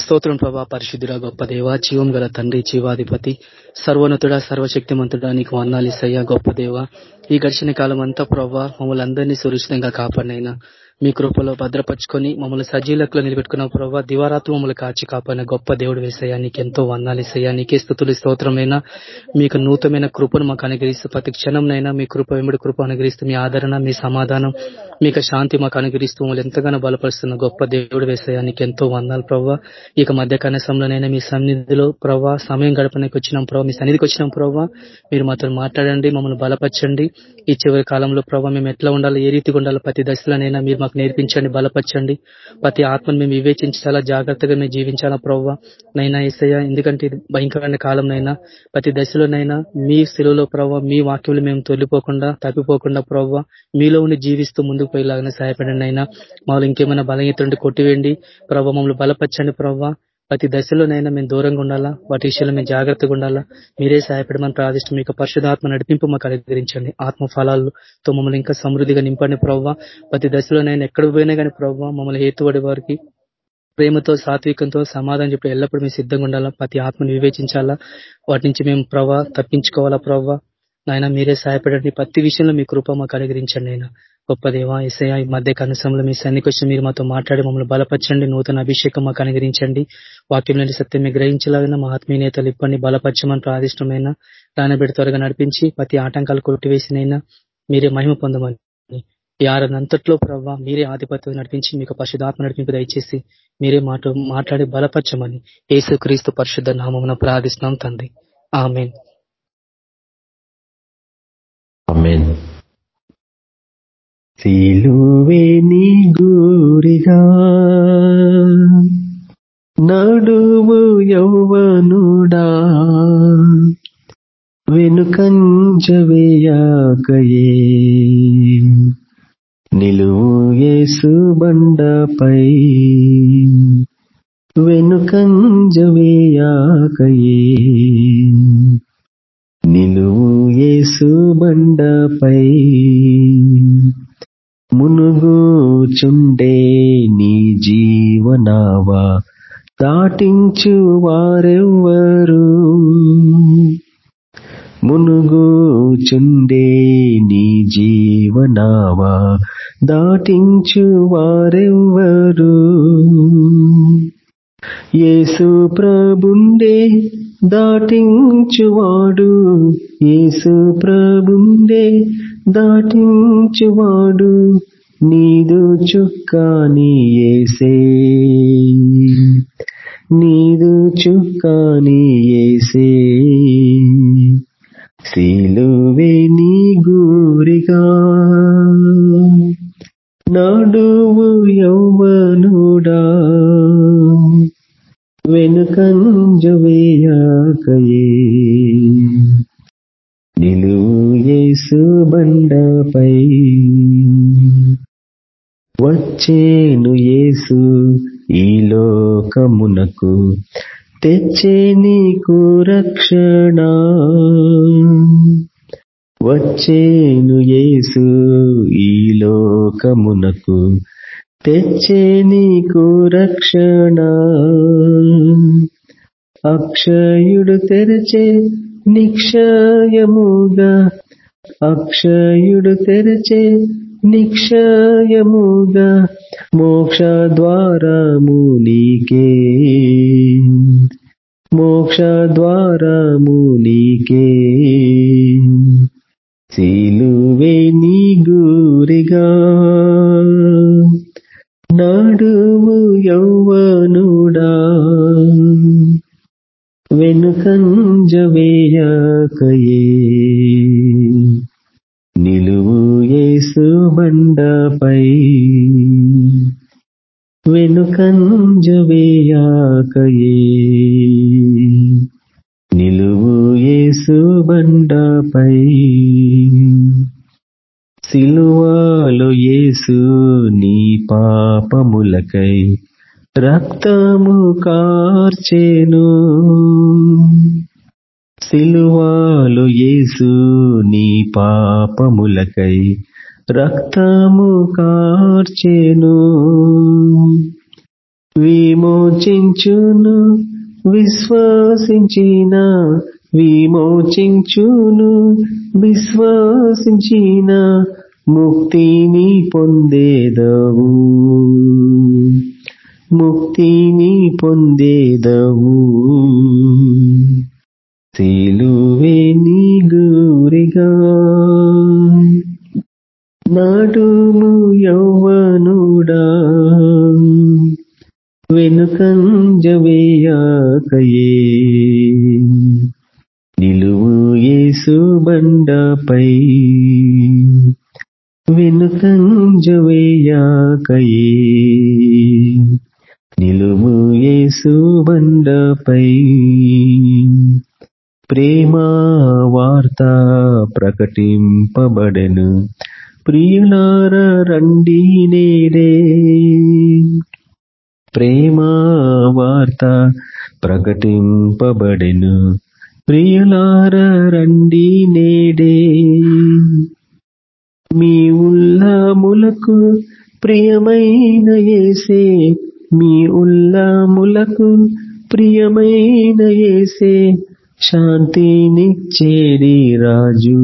స్తోత్రం ప్రభా పరిశుద్ధుడ గొప్ప దేవ జీవం గల తండ్రి జీవాధిపతి సర్వోన్నతుడ సర్వశక్తిమంతుడ నీకు వందాలిసయ్యా గొప్ప దేవ. ఈ గడిచిన కాలం అంతా ప్రభా మమ్మల్ని అందరినీ సురక్షితంగా కాపాడినైనా. మీ కృపలో భద్రపరుచుకొని మమ్మల్ని సజీలకులో నిలబెట్టుకున్న ప్రభావ దివారాత్రి మమ్మల్ని కాచి కాపాడిన గొప్ప దేవుడు వేసయ్యా ఎంతో వందాలిసయ్యా నీకే స్థుతులు స్తోత్రమైన. మీకు నూతనమైన కృపను మాకు అనుగ్రహిస్తూ ప్రతి క్షణంనైనా మీ కృప వెంబడి కృప అనుగ్రహిస్తూ మీ ఆదరణ మీ సమాధానం మీకు శాంతి మాకు అనుగ్రహిస్తూ మమ్మల్ని ఎంతగానో బలపరుస్తున్న గొప్ప దేవుడు వేసయ్యా ఎంతో వందాలు ప్రభావ ఇక మధ్య కనసంలోనైనా మీ సన్నిధిలో ప్రభావ సమయం గడపడానికి వచ్చినాం ప్రభావ మీ సన్నిధికి వచ్చినాం ప్రభావ మీరు మాతో మాట్లాడండి మమ్మల్ని బలపరచండి. ఈ చివరి కాలంలో ప్రభావ మేము ఎట్లా ఉండాలి ఏ రీతిగా ఉండాలి ప్రతి దశలోనైనా మీరు మాకు నేర్పించండి బలపరచండి. ప్రతి ఆత్మను మేము వివేచించి చాలా జాగ్రత్తగా మేము జీవించాలా ప్రవ్వ? నైనా ఏసయ్య ఎందుకంటే ఇది భయంకరమైన కాలంనైనా ప్రతి దశలోనైనా మీ సెలవులో ప్రవ్వ మీ వాక్యంలో మేము తొలిపోకుండా తప్పిపోకుండా ప్రవ్వ మీలో ఉండి జీవిస్తూ ముందుకు పోయేలాగానే సహాయపడండి అయినా మామూలు ఇంకేమైనా బలహీతుండి కొట్టివేయండి. ప్రభావ మమ్మల్ని బలపరచండి ప్రవ్వ. ప్రతి దశలోనైనా మేము దూరంగా ఉండాలా? వాటి విషయంలో మేము జాగ్రత్తగా ఉండాలా? మీరే సహాయపడమని ప్రార్థిష్టం మీకు పరిశుధాత్మ నడిపింపు మాకు అనుగ్రహించండి. ఆత్మ ఫలాలతో మమ్మల్ని ఇంకా సమృద్ధిగా నింపండి ప్రవ్వ. ప్రతి దశలోనైనా ఎక్కడ పోయినా కానీ ప్రవ్వ మమ్మల్ని హేతుబడి వారికి ప్రేమతో సాత్వికంతో సమాధానం చెప్పి ఎల్లప్పుడూ మేము సిద్ధంగా ఉండాలా? ప్రతి ఆత్మను వివేచించాలా? వాటి నుంచి మేము ప్రవ్వ తప్పించుకోవాలా ప్రవ్వ? నాయన మీరే సహాయపడండి. ప్రతి విషయంలో మీ కృప మాకు అనుగ్రహించండి అయినా గొప్ప దేవ ఎస్ఐ ఈ మధ్య కనసంలో మీ సన్ని వచ్చి మీరు మాతో మాట్లాడి మమ్మల్ని బలపరచండి నూతన అభిషేకం మాకు అనుగ్రహించండి. వాక్యం నుండి సత్యం మీ గ్రహించలాగిన మా ఆత్మీయ నేతలు ఇప్పటిని బలపరచమని ప్రాదిష్టమైన దానబెడి త్వరగా నడిపించి ప్రతి ఆటంకాలు కొట్టివేసినైనా మీరే మహిమ పొందమని. ఈ ఆరంతట్లో ప్రవ్వ మీరే ఆధిపత్యం నడిపించి మీకు పరిశుధాత్మ నడిపింపు దయచేసి మీరే మాట మాట్లాడి బలపరచమని. యేసు క్రీస్తు పరిశుద్ధ నామమున ప్రార్థిస్తున్నాం తండ్రి. ఆమెన్. సిలువే నీ గూరిగా. నడువు యౌవనుడా వెనుకంజవేయాకయే నిలువు యేసు బండపై వెనుకంజవేయాకయే నిలువు యేసు బండపై పాటించు వారెవ్వరు మునుగుచుండే నీ జీవనావా దాటించు వారెవ్వరు యేసు ప్రభుండే దాటించువాడు యేసు ప్రభుండే దాటించువాడు. నీదు చుక్కాని ఏసే నీదు చుక్కాని ఏసే. శీలువే నీ గూరిగా. నడువు యౌవనుడా. వెనుకంజవేయాకయే నిలువు యేసు బండపై. వచ్చే తెచ్చే నీకు రక్షణ. వచ్చేను యేసు ఈ లోకమునకు. తెచ్చే నీకు రక్షణ. అక్షయుడు తెరచే నిక్షయముగా. అక్షయుడు తెరచే నిక్షయముగా. మోక్ష ద్వారము నీకే. మోక్ష ద్వారము నీకే సిలువే నీ గురిగా. నడువు యౌవనుడా. వెనుకంజవేయకయే పాపములకై రక్తము కార్చెను. సిలువాలు యేసు నీ పాపములకై రక్తము కార్చెను. విమోచించును విశ్వసించిన విమోచించును విశ్వసించిన ముక్తిని పొందేదవు. ముక్తిని పొందేదవు. సిలువే నీ గురిగా. నాటుము యౌవనుడా. వెనుకంజవేయాకయే నిలువు యేసు బండపై. పై ప్రేమ వార్త ప్రకటింపబడెను. ప్రియులార రండి నేడే ప్రేమ వార్త ప్రకటింపబడెను. ప్రియులార రండి నేడే మీ ఉల్లాములకు ప్రియమైన ఏసే మీ ఉల్లాములకు ప్రియమైన ఏసే శాంతినిచ్చేడి రాజు.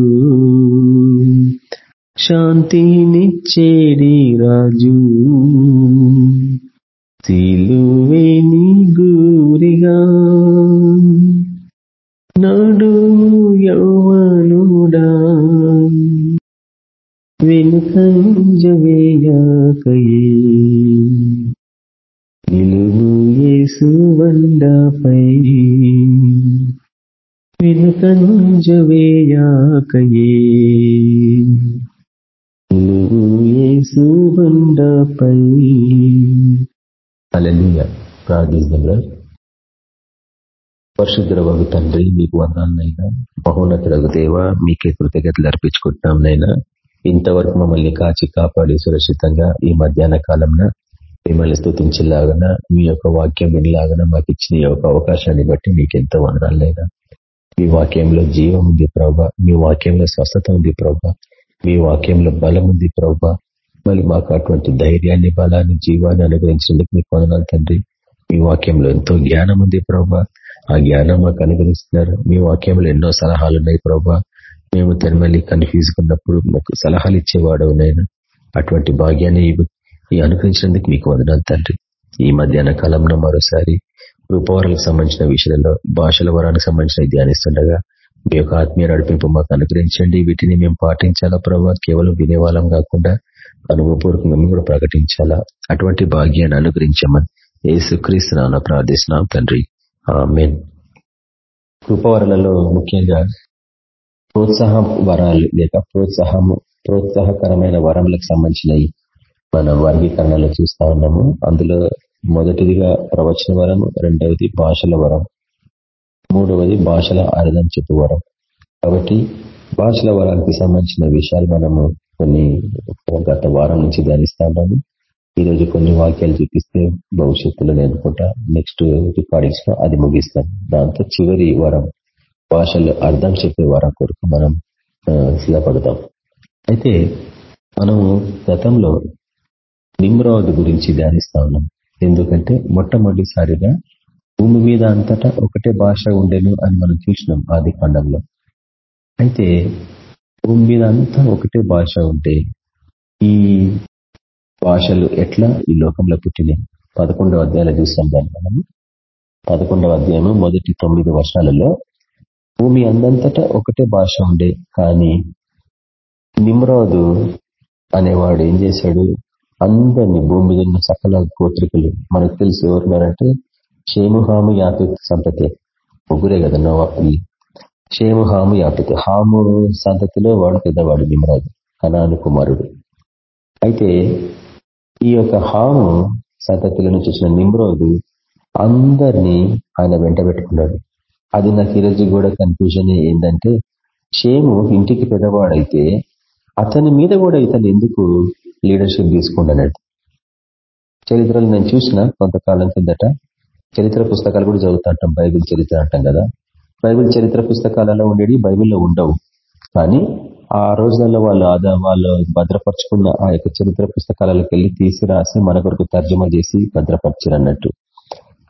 శాంతినిచ్చేడి రాజు. యేసు బండపై అలెలుయ ప్రార్థిస్తున్నాం పరిశుద్ధ వగు తండ్రి మీకు వందాలనైనా మహోన్నతులకు దేవ మీకే కృతజ్ఞతలు అర్పించుకుంటున్నాం నైనా. ఇంతవరకు మమ్మల్ని కాచి కాపాడి సురక్షితంగా ఈ మధ్యాహ్న కాలంలో మిమ్మల్ని స్థుతించేలాగన మీ యొక్క వాక్యం వినలాగన మాకు ఇచ్చిన ఈ యొక్క అవకాశాన్ని బట్టి మీకు ఎంతో వందనాలైనా మీ వాక్యంలో జీవం ఉంది ప్రభా. మీ వాక్యంలో స్వస్థత ఉంది ప్రభా. మీ వాక్యంలో బలం ఉంది ప్రభా. మళ్ళీ మాకు అటువంటి ధైర్యాన్ని బలాన్ని జీవాన్ని అనుగ్రహించినందుకు మీకు వందనాలు తండ్రి. మీ వాక్యంలో ఎంతో జ్ఞానం ఉంది ప్రభా. ఆ జ్ఞానం మాకు అనుగ్రహిస్తున్నారు. మీ వాక్యంలో ఎన్నో సలహాలు ఉన్నాయి ప్రభా. మేము తనమల్లి కన్ఫ్యూజ్ ఉన్నప్పుడు మాకు సలహాలు ఇచ్చేవాడు నేను అటువంటి భాగ్యాన్ని అనుగ్రహించినందుకు మీకు వందనాలు తండ్రి. ఈ మధ్యాహ్న కాలంలో మరోసారి రూపవరాలకు సంబంధించిన విషయాలలో భాషల వరానికి సంబంధించిన ధ్యానిస్తుండగా మీ యొక్క ఆత్మీయ నడిపింపు మాకు అనుగ్రహించండి. వీటిని మేము పాటించాలా ప్రభావ కేవలం వినేవాళ్ళం కాకుండా అనుభవపూర్వకంగా మేము కూడా ప్రకటించాలా? అటువంటి భాగ్యాన్ని అనుగ్రహించమని ఏసుక్రీస్తున్నా ప్రార్థిస్తున్నాం తండ్రి. మెయిన్ కృపవరలలో ముఖ్యంగా ప్రోత్సాహ వరాలు లేక ప్రోత్సాహము ప్రోత్సాహకరమైన వరములకు సంబంధించినవి మన వర్గీకరణలో చూస్తా ఉన్నాము. అందులో మొదటిదిగా ప్రవచన వరం రెండవది భాషల వరం మూడవది భాషల అర్థం చెప్పు వరం. కాబట్టి భాషల వరానికి సంబంధించిన విషయాలు మనము కొన్ని గత వారం నుంచి ధ్యానిస్తా ఉన్నాము. కొన్ని వాక్యాలు చూపిస్తే భవిష్యత్తులో అనుకుంటా నెక్స్ట్ రికార్డింగ్స్లో అది ముగిస్తాం. దాంతో చివరి వరం భాషలు అర్థం చెప్పే వరం కొరకు మనం సిద్ధపడతాం. అయితే మనము గతంలో నిమ్రావతి గురించి ధ్యానిస్తా ఉన్నాం. ఎందుకంటే మొట్టమొదటిసారిగా భూమి మీద అంతటా ఒకటే భాష ఉండేను అని మనం చూసినాం ఆది కాండంలో. అయితే భూమి మీద అంతా ఒకటే భాష ఉంటే ఈ భాషలు ఎట్లా ఈ లోకంలో పుట్టినాయి? పదకొండవ అధ్యాయాలు చూసాం దాన్ని మనం. పదకొండవ అధ్యాయము మొదటి తొమ్మిది వర్షాలలో భూమి అందంతటా ఒకటే భాష ఉండే కానీ నిమ్రాదు అనేవాడు ఏం చేశాడు? అందరినీ భూమి మీద ఉన్న సకల గోత్రికలు మనకు తెలిసి ఎవరున్నారంటే షేము హాము యాపిత్ సంతతి. ముగ్గురే కదా నవాపిల్లి షేము హాము యాపిత్ హాము సంతతిలో వాడు పెద్దవాడు నిమరాజు కనాను కుమారుడు. అయితే ఈ యొక్క హాము సంతతిలో నుంచి వచ్చిన నిమ్రోదు అందరినీ ఆయన వెంట పెట్టుకున్నాడు. అది నాకు ఈరోజు కూడా కన్ఫ్యూజన్ ఏంటంటే షేము ఇంటికి పెద్దవాడైతే అతని మీద కూడా ఇతను ఎందుకు లీడర్షిప్ తీసుకుంటున్నాడు చరిత్రలు నేను చూసిన కొంతకాలం కిందట చరిత్ర పుస్తకాలు కూడా చదువుతుంటాం బైబిల్ చరిత్ర అంటాం కదా. బైబిల్ చరిత్ర పుస్తకాలలో ఉండేవి బైబిల్లో ఉండవు. కానీ ఆ రోజులలో వాళ్ళు ఆదా వాళ్ళు భద్రపరుచుకున్న ఆ యొక్క చరిత్ర పుస్తకాలకు వెళ్ళి తీసి రాసి మన కొరకు తర్జమా చేసి భద్రపరిచారు అన్నట్టు.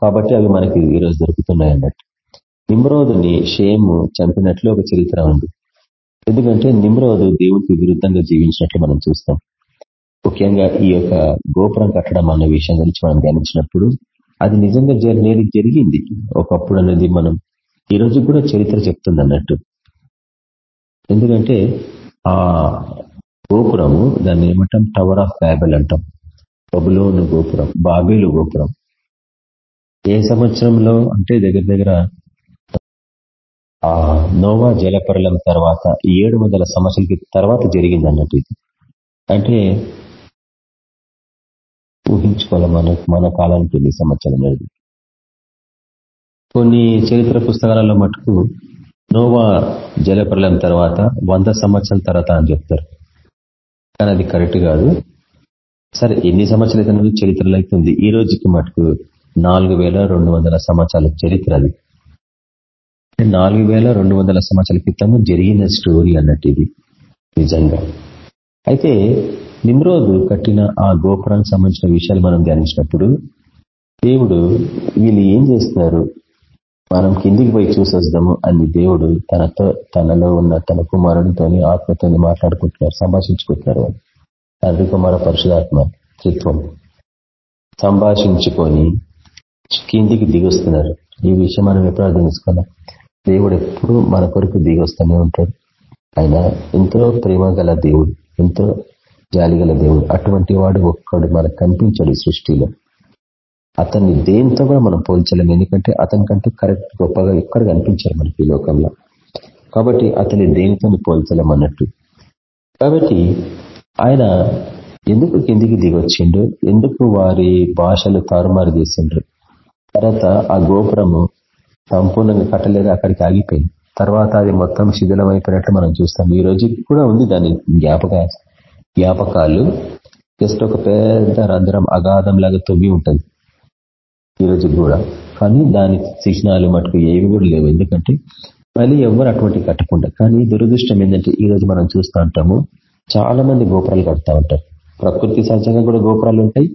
కాబట్టి అవి మనకి ఈ రోజు దొరుకుతున్నాయి అన్నట్టు. నిమ్రోదుని షేము చంపినట్లు ఒక చరిత్ర ఉంది. ఎందుకంటే నిమ్రోదు దేవుడికి విరుద్ధంగా జీవించినట్లు మనం చూస్తాం. ముఖ్యంగా ఈ యొక్క గోపురం కట్టడం అన్న విషయం గురించి మనం ధ్యానించినప్పుడు అది నిజంగా నేడు జరిగింది. ఒకప్పుడు అనేది మనం ఈ రోజు కూడా చరిత్ర చెప్తుంది అన్నట్టు. ఎందుకంటే ఆ గోపురము దాన్ని ఏమంటాం? టవర్ ఆఫ్ బ్యాబెల్ అంటాం. బబులోను గోపురం బాబేలు గోపురం. ఏ సంవత్సరంలో అంటే దగ్గర దగ్గర ఆ నోవా జలపరలం తర్వాత ఏడు వందల సంవత్సరాల తర్వాత జరిగింది అన్నట్టు ఇది. అంటే ఊహించుకోవాలి మన మన కాలానికి ఎన్ని సంవత్సరం అనేది. కొన్ని చరిత్ర పుస్తకాలలో మటుకు నోవా జలప్రలయం తర్వాత వంద సంవత్సరాల తర్వాత అని చెప్తారు. కానీ అది కరెక్ట్ కాదు. సరే ఎన్ని సంవత్సరాలు అయితే చరిత్రలో అవుతుంది ఈ రోజుకి మటుకు నాలుగు వేల రెండు వందల సంవత్సరాల చరిత్ర అది. నాలుగు వేల రెండు వందల సంవత్సరాల క్రితము జరిగిన స్టోరీ అన్నట్టు ఇది నిజంగా. అయితే నిమ్రోజు కట్టిన ఆ గోపురానికి సంబంధించిన విషయాలు మనం ధ్యానించినప్పుడు దేవుడు వీళ్ళు ఏం చేస్తున్నారు మనం కిందికి పోయి చూసొస్తాము అని దేవుడు తనతో తనలో ఉన్న తన కుమారునితో ఆత్మతో మాట్లాడుకుంటున్నారు సంభాషించుకుంటున్నారు. తండ్రి కుమార పరిశుధాత్మ త్రిత్వం సంభాషించుకొని కిందికి దిగొస్తున్నారు. ఈ విషయం మనం ఎప్పుడు అర్థం చేసుకోవాలి దేవుడు ఎప్పుడు మన కొరకు దిగొస్తూనే ఉంటాడు. ఆయన ఎంతో ప్రేమ గల దేవుడు ఎంతో జాలిగల దేవుడు. అటువంటి వాడు ఒక్కడు మనకు కనిపించాడు సృష్టిలో. అతన్ని దేంతో కూడా మనం పోల్చలేము. ఎందుకంటే అతని కంటే కరెక్ట్ గొప్పగా ఎక్కడ కనిపించారు మనకి ఈ లోకంలో. కాబట్టి అతని దేనితో పోల్చలేం అన్నట్టు. కాబట్టి ఆయన ఎందుకు కిందికి దిగొచ్చిండు? ఎందుకు వారి భాషలు తారుమారు చేసిండ్రు? తర్వాత ఆ గోపురము సంపూర్ణంగా కట్టలేదు అక్కడికి ఆగిపోయింది. తర్వాత అది మొత్తం శిథిలం అయిపోయినట్లు మనం చూస్తాం. ఈ రోజు కూడా ఉంది దాని జ్ఞాపక జ్ఞాపకాలు. జస్ట్ ఒక పెద్ద రంధ్రం అగాధం లాగా తొవ్వి ఉంటుంది. ఈ కూడా. కానీ దాని చిహ్నాలు మటుకు ఏవి కూడా లేవు. ఎందుకంటే మళ్ళీ ఎవరు అటువంటి కట్టకుండా. కానీ దురదృష్టం ఏంటంటే ఈరోజు మనం చూస్తూ ఉంటాము చాలా మంది గోపురాలు కడతా ఉంటారు. ప్రకృతి సహజంగా కూడా గోపురాలు ఉంటాయి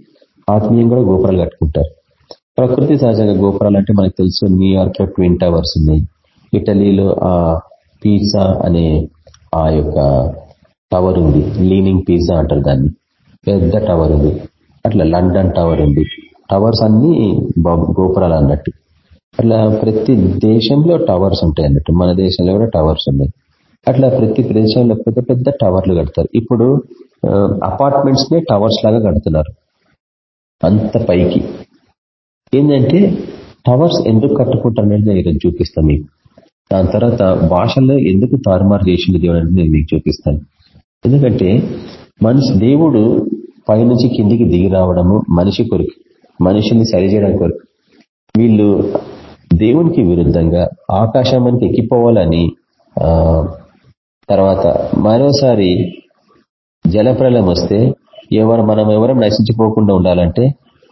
ఆత్మీయంగా కూడా గోపురాలు కట్టుకుంటారు. ప్రకృతి సహజంగా గోపురాలు అంటే మనకు తెలుసు న్యూయార్క్లో ట్విన్ టవర్స్ ఉన్నాయి. ఇటలీలో ఆ పిజ్జా అనే ఆ యొక్క టవర్ ఉంది. లీనింగ్ పిజ్జా అంటారు దాన్ని. పెద్ద టవర్ ఉంది. అట్లా లండన్ టవర్ ఉంది. టవర్స్ అన్ని గోపురాలు అన్నట్టు. అట్లా ప్రతి దేశంలో టవర్స్ ఉంటాయి అన్నట్టు. మన దేశంలో కూడా టవర్స్ ఉన్నాయి. అట్లా ప్రతి ప్రదేశంలో పెద్ద పెద్ద టవర్లు కడతారు. ఇప్పుడు అపార్ట్మెంట్స్ నే టవర్స్ లాగా కడుతున్నారు. అంత పైకి. ఏంటంటే టవర్స్ ఎందుకు కట్టుకుంటారు అనేది నేను ఈరోజు చూపిస్తాను మీకు. దాని తర్వాత భాషల్లో ఎందుకు తారుమారు చేసింది దేవుడు అనేది నేను మీకు చూపిస్తాను. ఎందుకంటే మనిషి దేవుడు పైనుంచి కిందికి దిగి రావడము మనిషి కొరకు మనిషిని సరిచేయడం కొరకు. వీళ్ళు దేవునికి విరుద్ధంగా ఆకాశానికి ఎక్కిపోవాలని తర్వాత మరోసారి జలప్రలయం వస్తే ఎవరు మనం ఎవరం నశించిపోకుండా ఉండాలంటే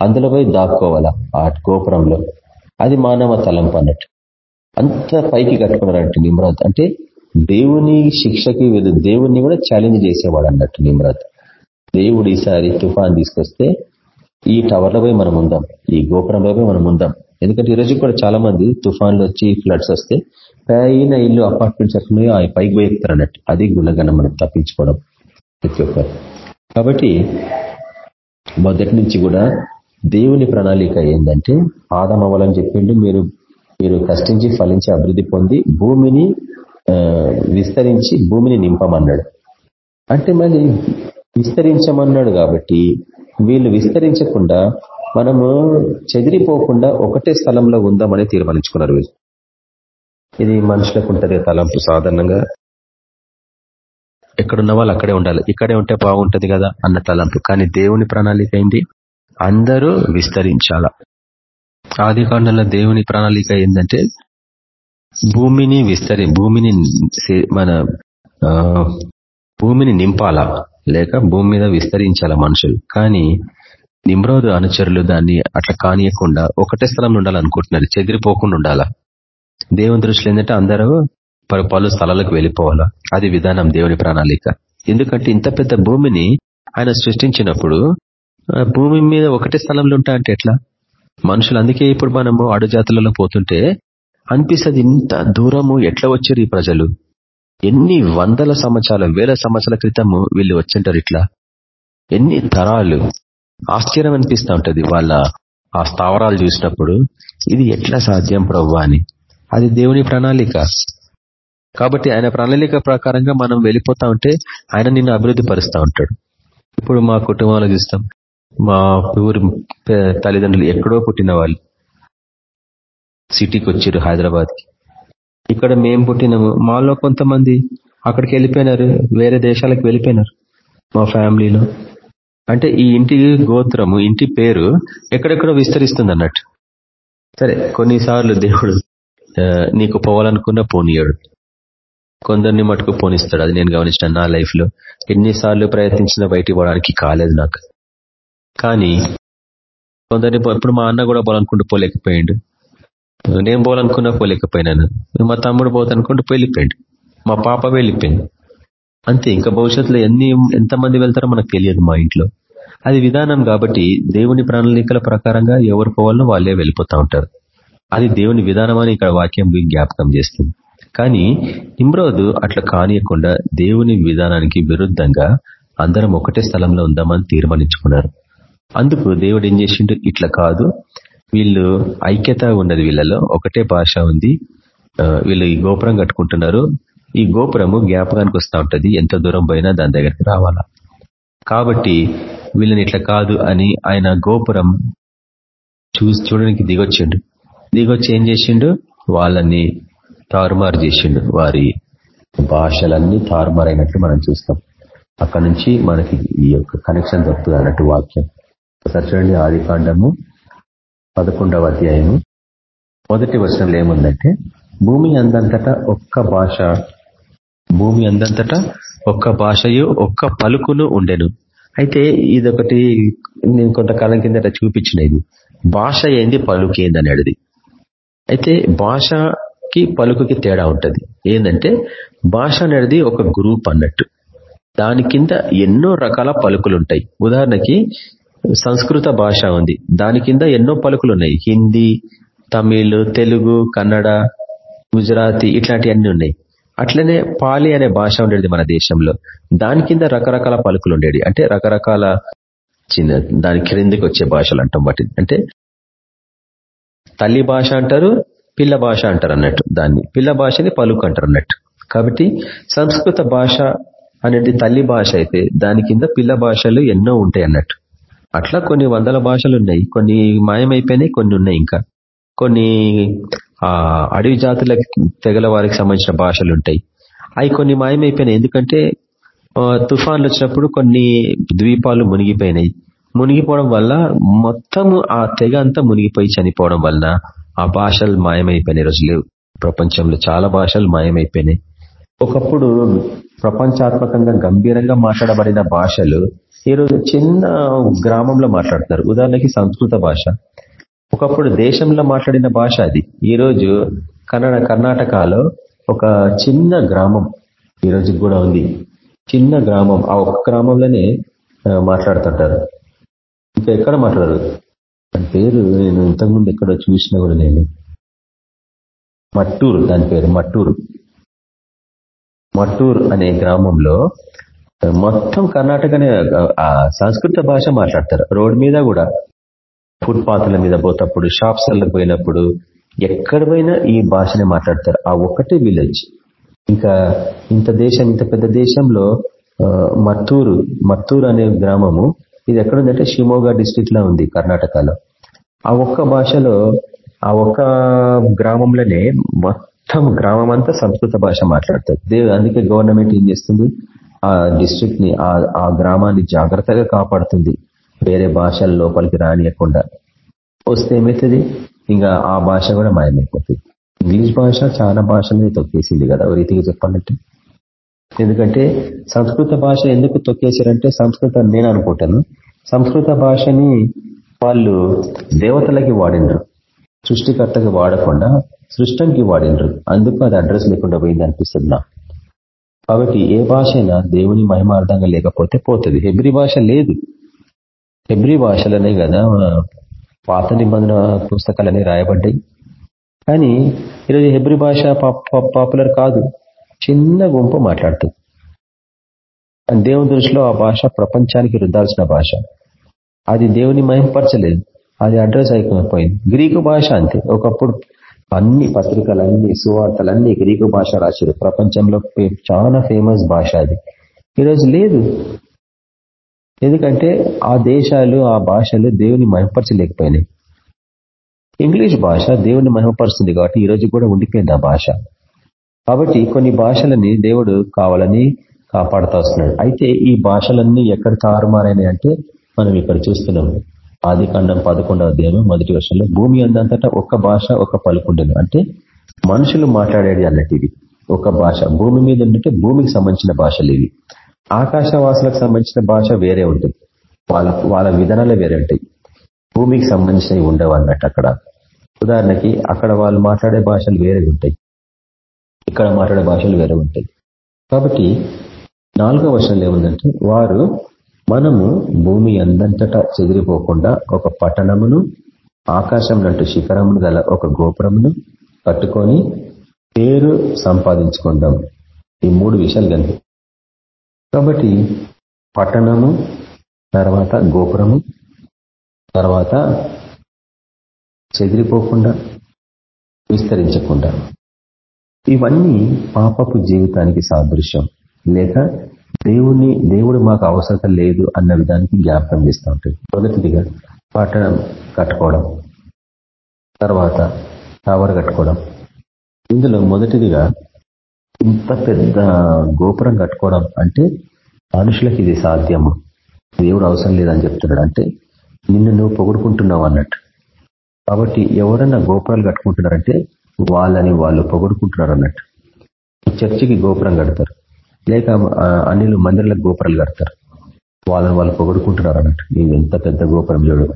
అందులో పోయి దాక్కోవాలా ఆ గోపురంలో. అది మానవ తలంపు అన్నట్టు. అంత పైకి కట్టుకున్నారంటే నిమ్రాత్. అంటే దేవుని శిక్షకి దేవుణ్ణి కూడా ఛాలెంజ్ చేసేవాడు అన్నట్టు నిమ్రత్. దేవుడు ఈసారి తుఫాన్ తీసుకొస్తే ఈ టవర్లపై మనం ఉందాం ఈ గోపురంలోపై మనం ఉందాం. ఎందుకంటే ఈ రోజు కూడా చాలా మంది తుఫాన్లు వచ్చి ఫ్లడ్స్ వస్తే పైన ఇల్లు అపార్ట్మెంట్స్ ఎక్కడున్నాయో ఆ పైకి పోయి అన్నట్టు. అది గుణగణం మనం తప్పించుకోవడం ప్రతి ఒక్కరు. కాబట్టి మొదటి నుంచి కూడా దేవుని ప్రణాళిక ఏంటంటే ఆదమవ్వాలని చెప్పిండు మీరు మీరు కష్టించి ఫలించి అభివృద్ధి పొంది భూమిని విస్తరించి భూమిని నింపమన్నాడు. అంటే మళ్ళీ విస్తరించమన్నాడు కాబట్టి వీళ్ళు విస్తరించకుండా మనము చెదిరిపోకుండా ఒకటే స్థలంలో ఉందామని తీర్మానించుకున్నారు వీళ్ళు. ఇది మనుషులకు ఉంటుంది తలంపు సాధారణంగా. ఎక్కడున్న వాళ్ళు అక్కడే ఉండాలి. ఇక్కడే ఉంటే బాగుంటుంది కదా అన్న తలంపు. కానీ దేవుని ప్రణాళిక ఏంటి? అందరూ విస్తరించాల? ఆది దేవుని ప్రణాళిక ఏంటంటే భూమిని విస్తరి భూమిని మన భూమిని నింపాలా లేక భూమి మీద విస్తరించాల మనుషులు. కానీ నిమ్రోదు అనుచరులు దాన్ని అట్లా కానియకుండా ఒకటే స్థలంలో ఉండాలనుకుంటున్నారు. చెదిరిపోకుండా ఉండాలా. దేవుని దృష్టిలో ఏంటంటే అందరూ పలు పలు స్థలాలకు వెళ్ళిపోవాలా. అది విధానం దేవుని ప్రణాళిక. ఎందుకంటే ఇంత పెద్ద భూమిని ఆయన సృష్టించినప్పుడు భూమి మీద ఒకటే స్థలంలో ఉంటా అంటే ఎట్లా? మనుషులు అందుకే ఇప్పుడు మనము అడుజాతులలో పోతుంటే అనిపిస్తుంది ఇంత దూరము ఎట్లా వచ్చారు ఈ ప్రజలు? ఎన్ని వందల సంవత్సరాల వేల సంవత్సరాల క్రితము వీళ్ళు వచ్చింటారు ఇట్లా? ఎన్ని తరాలు? ఆశ్చర్యం అనిపిస్తూ ఉంటుంది వాళ్ళ ఆ స్థావరాలు చూసినప్పుడు. ఇది ఎట్లా సాధ్యం ప్రవ్వా అని. అది దేవుని ప్రణాళిక. కాబట్టి ఆయన ప్రణాళిక ప్రకారంగా మనం వెళ్ళిపోతా ఉంటే ఆయన నిన్ను అభివృద్ధి పరుస్తూ ఉంటాడు. ఇప్పుడు మా కుటుంబంలో చూస్తాం. మా ఊరి తల్లిదండ్రులు ఎక్కడో పుట్టిన వాళ్ళు. సిటీకి వచ్చారు హైదరాబాద్కి. ఇక్కడ మేము పుట్టినాము మాలో కొంతమంది అక్కడికి వెళ్ళిపోయినారు వేరే దేశాలకు వెళ్ళిపోయినారు మా ఫ్యామిలీలో. అంటే ఈ ఇంటి గోత్రము ఇంటి పేరు ఎక్కడెక్కడో విస్తరిస్తుంది అన్నట్టు సరే కొన్నిసార్లు దేవుడు నీకు పోవాలనుకున్న పోనీయాడు. కొందరిని మటుకు పోనిస్తాడు అది నేను గమనించిన నా లైఫ్లో. ఎన్నిసార్లు ప్రయత్నించిన బయటికి పోవడానికి కాలేదు నాకు. కానీ కొందరిని ఇప్పుడు మా అన్న కూడా పోవాలనుకుంటూ పోలేకపోయిండు. నేను పోవాలనుకున్నా పోలేకపోయినాను. మా తమ్ముడు పోతానుకుంటూ వెళ్ళిపోయాడు మా పాప వెళ్ళిపోయింది అంతే ఇంకా భవిష్యత్తులో ఎన్ని ఎంతమంది వెళ్తారో మనకు తెలియదు మా ఇంట్లో. అది విధానం కాబట్టి దేవుని ప్రణాళికల ప్రకారంగా ఎవరు పోవాలో వాళ్ళే వెళ్ళిపోతా ఉంటారు. అది దేవుని విధానం అని ఇక్కడ వాక్యం జ్ఞాపకం చేస్తుంది. కానీ ఇమ్రోదు అట్లా కానియకుండా దేవుని విధానానికి విరుద్ధంగా అందరం ఒకటే స్థలంలో ఉందామని తీర్మానించుకున్నారు. అందుకు దేవుడు ఏం చేసిండు? ఇట్లా కాదు వీళ్ళు ఐక్యత ఉన్నది వీళ్ళలో. ఒకటే భాష ఉంది. వీళ్ళు ఈ గోపురం కట్టుకుంటున్నారు. ఈ గోపురము జ్ఞాపకానికి వస్తూ ఉంటది. ఎంత దూరం పోయినా దాని దగ్గరికి రావాలా? కాబట్టి వీళ్ళని ఇట్లా కాదు అని ఆయన గోపురం చూసి చూడడానికి దిగొచ్చిండు. దిగొచ్చి ఏం చేసిండు? వాళ్ళని తారుమారు చేసిండు. వారి భాషలన్నీ తారుమారైనట్లు మనం చూస్తాం. అక్కడ నుంచి మనకి ఈ యొక్క కనెక్షన్ దొరుకుతుంది అన్నట్టు వాక్యం. ఒకసారి చూడండి ఆది కాండము. పదకొండవ అధ్యాయము. మొదటి వచనంలో ఏముందంటే భూమి అందంతటా ఒక్క భాష భూమి అందంతటా ఒక్క భాషయు ఒక్క పలుకును ఉండెను. అయితే ఇదొకటి నేను కొంతకాలం కిందట చూపించిన ఇది భాష ఏంది పలుకు ఏంది అనేది అయితే భాషకి పలుకుకి తేడా ఉంటుంది. ఏంటంటే భాష అనేది ఒక గ్రూప్ అన్నట్టు. దాని కింద ఎన్నో రకాల పలుకులు ఉంటాయి ఉదాహరణకి సంస్కృత భాష ఉంది. దాని కింద ఎన్నో పలుకులు ఉన్నాయి హిందీ తమిళ్ తెలుగు కన్నడ గుజరాతీ ఇట్లాంటివన్నీ ఉన్నాయి. అట్లనే పాలి అనే భాష ఉండేది మన దేశంలో. దాని కింద రకరకాల పలుకులు ఉండేవి. అంటే రకరకాల చిన్న దాని క్రిందికి వచ్చే భాషలు అంటాం వాటిని. అంటే తల్లి భాష అంటారు పిల్ల భాష అంటారు అన్నట్టు దాన్ని. పిల్ల భాషని పలుకు అంటారు అన్నట్టు. కాబట్టి సంస్కృత భాష అనేది తల్లి భాష అయితే దాని కింద పిల్ల భాషలు ఎన్నో ఉంటాయి అన్నట్టు. అట్లా కొన్ని వందల భాషలు ఉన్నాయి కొన్ని మాయమైపోయినాయి కొన్ని ఉన్నాయి ఇంకా. కొన్ని అడవి జాతుల తెగల వారికి సంబంధించిన భాషలు ఉంటాయి అవి కొన్ని మాయమైపోయినాయి. ఎందుకంటే తుఫాన్లు వచ్చినప్పుడు కొన్ని ద్వీపాలు మునిగిపోయినాయి. మునిగిపోవడం వల్ల మొత్తము ఆ తెగ అంతా మునిగిపోయి చనిపోవడం వలన ఆ భాషలు మాయమైపోయినాయి. రోజు లేవు ప్రపంచంలో చాలా భాషలు మాయమైపోయినాయి. ఒకప్పుడు ప్రపంచాత్మకంగా గంభీరంగా మాట్లాడబడిన భాషలు ఈరోజు చిన్న గ్రామంలో మాట్లాడతారు ఉదాహరణకి సంస్కృత భాష. ఒకప్పుడు దేశంలో మాట్లాడిన భాష అది. ఈ రోజు కన్నడ కర్ణాటకలో ఒక చిన్న గ్రామం ఈ రోజు కూడా ఉంది. చిన్న గ్రామం. ఆ ఒక్క గ్రామంలోనే మాట్లాడుతుంటారు. ఇంకా ఎక్కడ మాట్లాడరు? దాని పేరు నేను ఇంతకుముందు ఎక్కడో చూసిన కూడా నేను. మట్టూరు దాని పేరు మట్టూరు. మట్టూర్ అనే గ్రామంలో మొత్తం కర్ణాటకనే ఆ, సంస్కృత భాష మాట్లాడతారు. రోడ్ మీద కూడా. ఫుట్పాత్ల మీద పోతప్పుడు షాప్స్ పోయినప్పుడు ఎక్కడ పోయినా ఈ భాషనే మాట్లాడతారు. ఆ ఒక్కటే విలేజ్. ఇంకా ఇంత దేశం ఇంత పెద్ద దేశంలో ఆ, మత్తూరు మత్తూరు అనే గ్రామము ఇది ఎక్కడుందంటే షిమోగా డిస్టిక్లో ఉంది కర్ణాటకలో. ఆ ఒక్క భాషలో ఆ ఒక్క గ్రామంలోనే మొత్తం గ్రామం అంతా సంస్కృత భాష మాట్లాడతారు దేవు అందుకే గవర్నమెంట్ ఏం చేస్తుంది? ఆ డిస్ట్రిక్ట్ని ఆ గ్రామాన్ని జాగ్రత్తగా కాపాడుతుంది. వేరే భాషల లోపలికి రానియకుండా. వస్తే ఏమవుతుంది ఇంకా ఆ భాష కూడా మాయమైపోతుంది. ఇంగ్లీష్ భాష చాలా భాషల్ని తొక్కేసింది కదా ఓ రీతిగా చెప్పాలంటే. ఎందుకంటే సంస్కృత భాష ఎందుకు తొక్కేశారంటే సంస్కృతం నేను అనుకుంటాను. సంస్కృత భాషని వాళ్ళు దేవతలకి వాడినరు. సృష్టికర్తగా వాడకుండా సృష్టంకి వాడినరు. అందుకు అది అడ్రస్ లేకుండా పోయింది అనిపిస్తుంది నాకు. కాబట్టి ఏ భాష అయినా దేవుని మహిమార్థంగా లేకపోతే పోతుంది. హెబ్రి భాష లేదు. హెబ్రి భాషలనే కదా పాత నిబంధన పుస్తకాలనే రాయబడ్డాయి. కానీ ఈరోజు హెబ్రి భాష పాపులర్ కాదు. చిన్న గుంపు మాట్లాడుతుంది. దేవుని దృష్టిలో ఆ భాష ప్రపంచానికి రుద్దాల్సిన భాష. అది దేవుని మహింపరచలేదు అది అడ్రస్ అయిపోయింది. గ్రీకు భాష అంతే. ఒకప్పుడు అన్ని పత్రికలన్నీ సువార్తలన్నీ గ్రీకు భాష రాశారు. ప్రపంచంలో చాలా ఫేమస్ భాష అది. ఈరోజు లేదు. ఎందుకంటే ఆ దేశాలు ఆ భాషలు దేవుని మహిమపరచలేకపోయినాయి. ఇంగ్లీష్ భాష దేవుని మహిమపరుస్తుంది కాబట్టి ఈరోజు కూడా ఉండిపోయింది ఆ భాష. కాబట్టి కొన్ని భాషలని దేవుడు కావాలని కాపాడుతూ వస్తున్నాడు. అయితే ఈ భాషలన్నీ ఎక్కడ తారుమారైనాయి అంటే మనం ఇక్కడ చూస్తున్నాం. ఆది కాండం పదకొండవ అధ్యాయం మొదటి వర్షంలో భూమి అందంతటా ఒక్క భాష ఒక పలుకుండను. అంటే మనుషులు మాట్లాడేది అన్నట్టు ఇది ఒక భాష. భూమి మీద ఉంటే భూమికి సంబంధించిన భాషలు ఇవి. ఆకాశవాసులకు సంబంధించిన భాష వేరే ఉంటుంది. వాళ్ళ వాళ్ళ విధానాలే వేరే ఉంటాయి. భూమికి సంబంధించినవి ఉండవు అన్నట్టు అక్కడ. ఉదాహరణకి అక్కడ వాళ్ళు మాట్లాడే భాషలు వేరే ఉంటాయి. ఇక్కడ మాట్లాడే భాషలు వేరే ఉంటాయి. కాబట్టి నాలుగో వర్షంలో ఏముందంటే వారు మనము భూమి అందంతటా చెదిరిపోకుండా ఒక పట్టణమును ఆకాశం లాంటి శిఖరమును గల ఒక గోపురమును కట్టుకొని పేరు సంపాదించుకుందాం. ఈ మూడు విషయాలు కలిపి కాబట్టి పట్టణము తర్వాత గోపురము తర్వాత చెదిరిపోకుండా విస్తరించకుండా. ఇవన్నీ పాపపు జీవితానికి సాదృశ్యం. లేక దేవుని దేవుడు మాకు అవసరం లేదు అన్న విధానికి జ్ఞాపకం చేస్తూ ఉంటుంది మొదటిదిగా పట్టణం కట్టుకోవడం తర్వాత టవర్ కట్టుకోవడం. ఇందులో మొదటిదిగా ఇంత పెద్ద గోపురం కట్టుకోవడం అంటే మనుషులకి ఇది సాధ్యము? దేవుడు అవసరం లేదని చెప్తున్నాడు. అంటే నిన్ను నువ్వు పొగుడుకుంటున్నావు అన్నట్టు. కాబట్టి ఎవరన్నా గోపురాలు కట్టుకుంటున్నారంటే వాళ్ళని వాళ్ళు పొగుడుకుంటున్నారు అన్నట్టు. చర్చికి గోపురం కడతారు. లేక అన్నిలు మందిరాలకు గోపురాలు కడతారు. వాళ్ళని వాళ్ళు పొగడుకుంటున్నారు అన్నట్టు. నేను ఎంత పెద్ద గోపురం చూడు.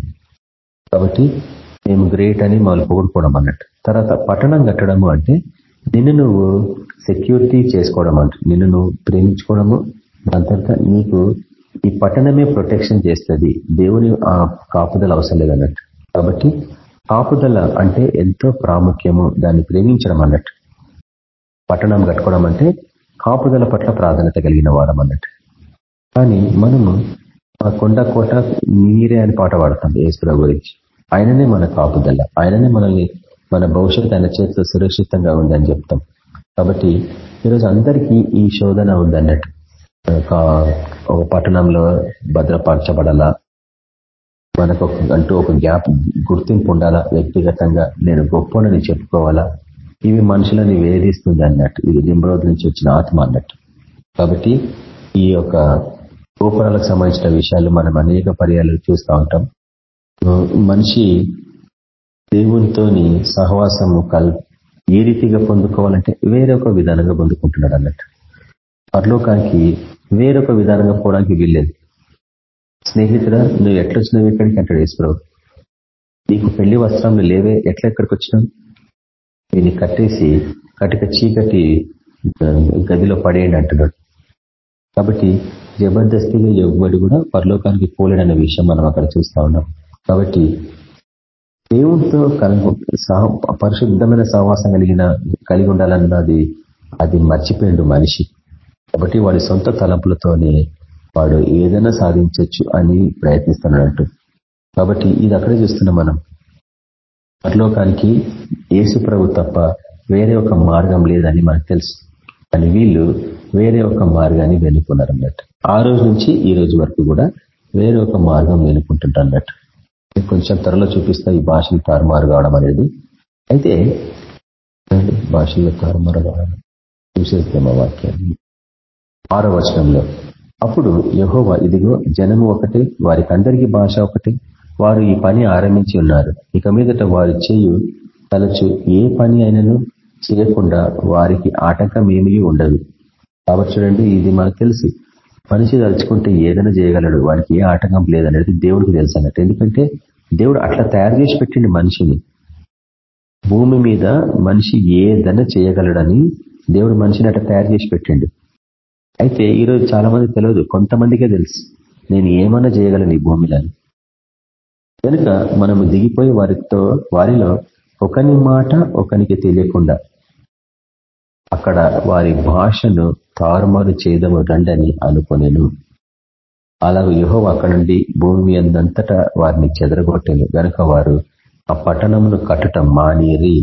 కాబట్టి మేము గ్రేట్ అని వాళ్ళు పొగడుకోవడం అన్నట్టు. తర్వాత పట్టణం కట్టడము అంటే నిన్ను నువ్వు సెక్యూరిటీ చేసుకోవడం అంట నిన్ను నువ్వు ప్రేమించుకోవడము. దాని తర్వాత నీకు ఈ పట్టణమే ప్రొటెక్షన్ చేస్తుంది. దేవుని ఆ కాపుదల అవసరం లేదన్నట్టు కాబట్టి కాపుదల అంటే ఎంతో ప్రాముఖ్యము. దాన్ని ప్రేమించడం అన్నట్టు. పట్టణం కట్టుకోవడం అంటే కాపుదల పట్ల ప్రాధాన్యత కలిగిన వారం అన్నట్టు. కానీ మనము ఆ కొండ కోట మీరే అని పాట పాడతాం ఏసుల గురించి. ఆయననే మన కాపుదల ఆయననే మనల్ని మన భవిష్యత్తు ఆయన చేతిలో సురక్షితంగా ఉందని చెప్తాం. కాబట్టి ఈరోజు అందరికీ ఈ శోధన ఉందన్నట్టు. ఒక పట్టణంలో భద్రపరచబడాలా? మనకు అంటూ ఒక గ్యాప్ గుర్తింపు ఉండాలా? వ్యక్తిగతంగా నేను గొప్పనని చెప్పుకోవాలా? ఇవి మనుషులని వేధిస్తుంది అన్నట్టు ఇది నిమ్రోధ నుంచి వచ్చిన ఆత్మ అన్నట్టు. కాబట్టి ఈ యొక్క గోపురాలకు సంబంధించిన విషయాలు మనం అనేక పర్యాలు చూస్తూ ఉంటాం. మనిషి దేవునితోని సహవాసము కల్ ఏ రీతిగా పొందుకోవాలంటే వేరొక విధానంగా పొందుకుంటున్నాడు అన్నట్టు. పరలోకానికి వేరొక విధానంగా పోవడానికి వీల్లేదు. స్నేహితుడా నువ్వు ఎట్లొచ్చినావు ఇక్కడికి అంటాడు ఈశ్వరావు నీకు పెళ్ళి వస్త్రంలో లేవే ఎట్లా ఎక్కడికి వచ్చినావు దీన్ని కట్టేసి కటిక చీకటి గదిలో పడేయండి అంటున్నాడు. కాబట్టి జబర్దస్తిగా ఎవ్వడు కూడా పరలోకానికి పోలేడనే విషయం మనం అక్కడ చూస్తా ఉన్నాం. కాబట్టి దేవుడితో పరిశుద్ధమైన సహవాసం కలిగిన కలిగి ఉండాలన్నది అది మర్చిపోయిండు మనిషి. కాబట్టి వాడి సొంత తలంపులతోనే వాడు ఏదైనా సాధించవచ్చు అని ప్రయత్నిస్తున్నాడు కాబట్టి ఇది అక్కడే చూస్తున్నాం మనం. పరలోకానికి యేసు ప్రభు తప్ప వేరే ఒక మార్గం లేదని మనకు తెలుసు. కానీ వీళ్ళు వేరే ఒక మార్గాన్ని వెనుకున్నారు అన్నట్టు ఆ రోజు నుంచి ఈ రోజు వరకు కూడా వేరే ఒక మార్గం వెనుకుంటుంటారు అన్నట్టు కొంచెం త్వరలో చూపిస్తా ఈ భాషలు తారుమారు కావడం అనేది. అయితే భాషల్లో తారుమారు కావడం. చూసేస్తే మా వాక్యాన్ని. ఆరో వచనంలో అప్పుడు యహోవా ఇదిగో జనము ఒకటి వారికి అందరికీ భాష ఒకటి. వారు ఈ పని ఆరంభించి ఉన్నారు. ఇక మీదట వారు చేయు తలచు ఏ పని అయినను చేయకుండా వారికి ఆటంకం ఏమీ ఉండదు. కాబట్టి చూడండి ఇది మనకు తెలుసు. మనిషి తలుచుకుంటే ఏదైనా చేయగలడు. వారికి ఏ ఆటంకం లేదనేది దేవుడికి తెలుసు అన్నట్టు. ఎందుకంటే దేవుడు అట్లా తయారు చేసి పెట్టిండి మనిషిని. భూమి మీద మనిషి ఏదైనా చేయగలడని దేవుడు మనిషిని అట్లా తయారు చేసి పెట్టిండు. అయితే ఈరోజు చాలా మంది తెలియదు. కొంతమందికే తెలుసు. నేను ఏమన్నా చేయగలను ఈ భూమిలో కనుక మనము దిగిపోయి వారితో వారిలో ఒకని మాట ఒకనికి తెలియకుండా అక్కడ వారి భాషను తారుమారు చేయదము రండని అనుకునేను. అలాగే యుహో అక్కడ నుండి భూమి అందంతటా వారిని చెదరగొట్టేను. గనుక వారు ఆ పట్టణమును కట్టటం మానేరి.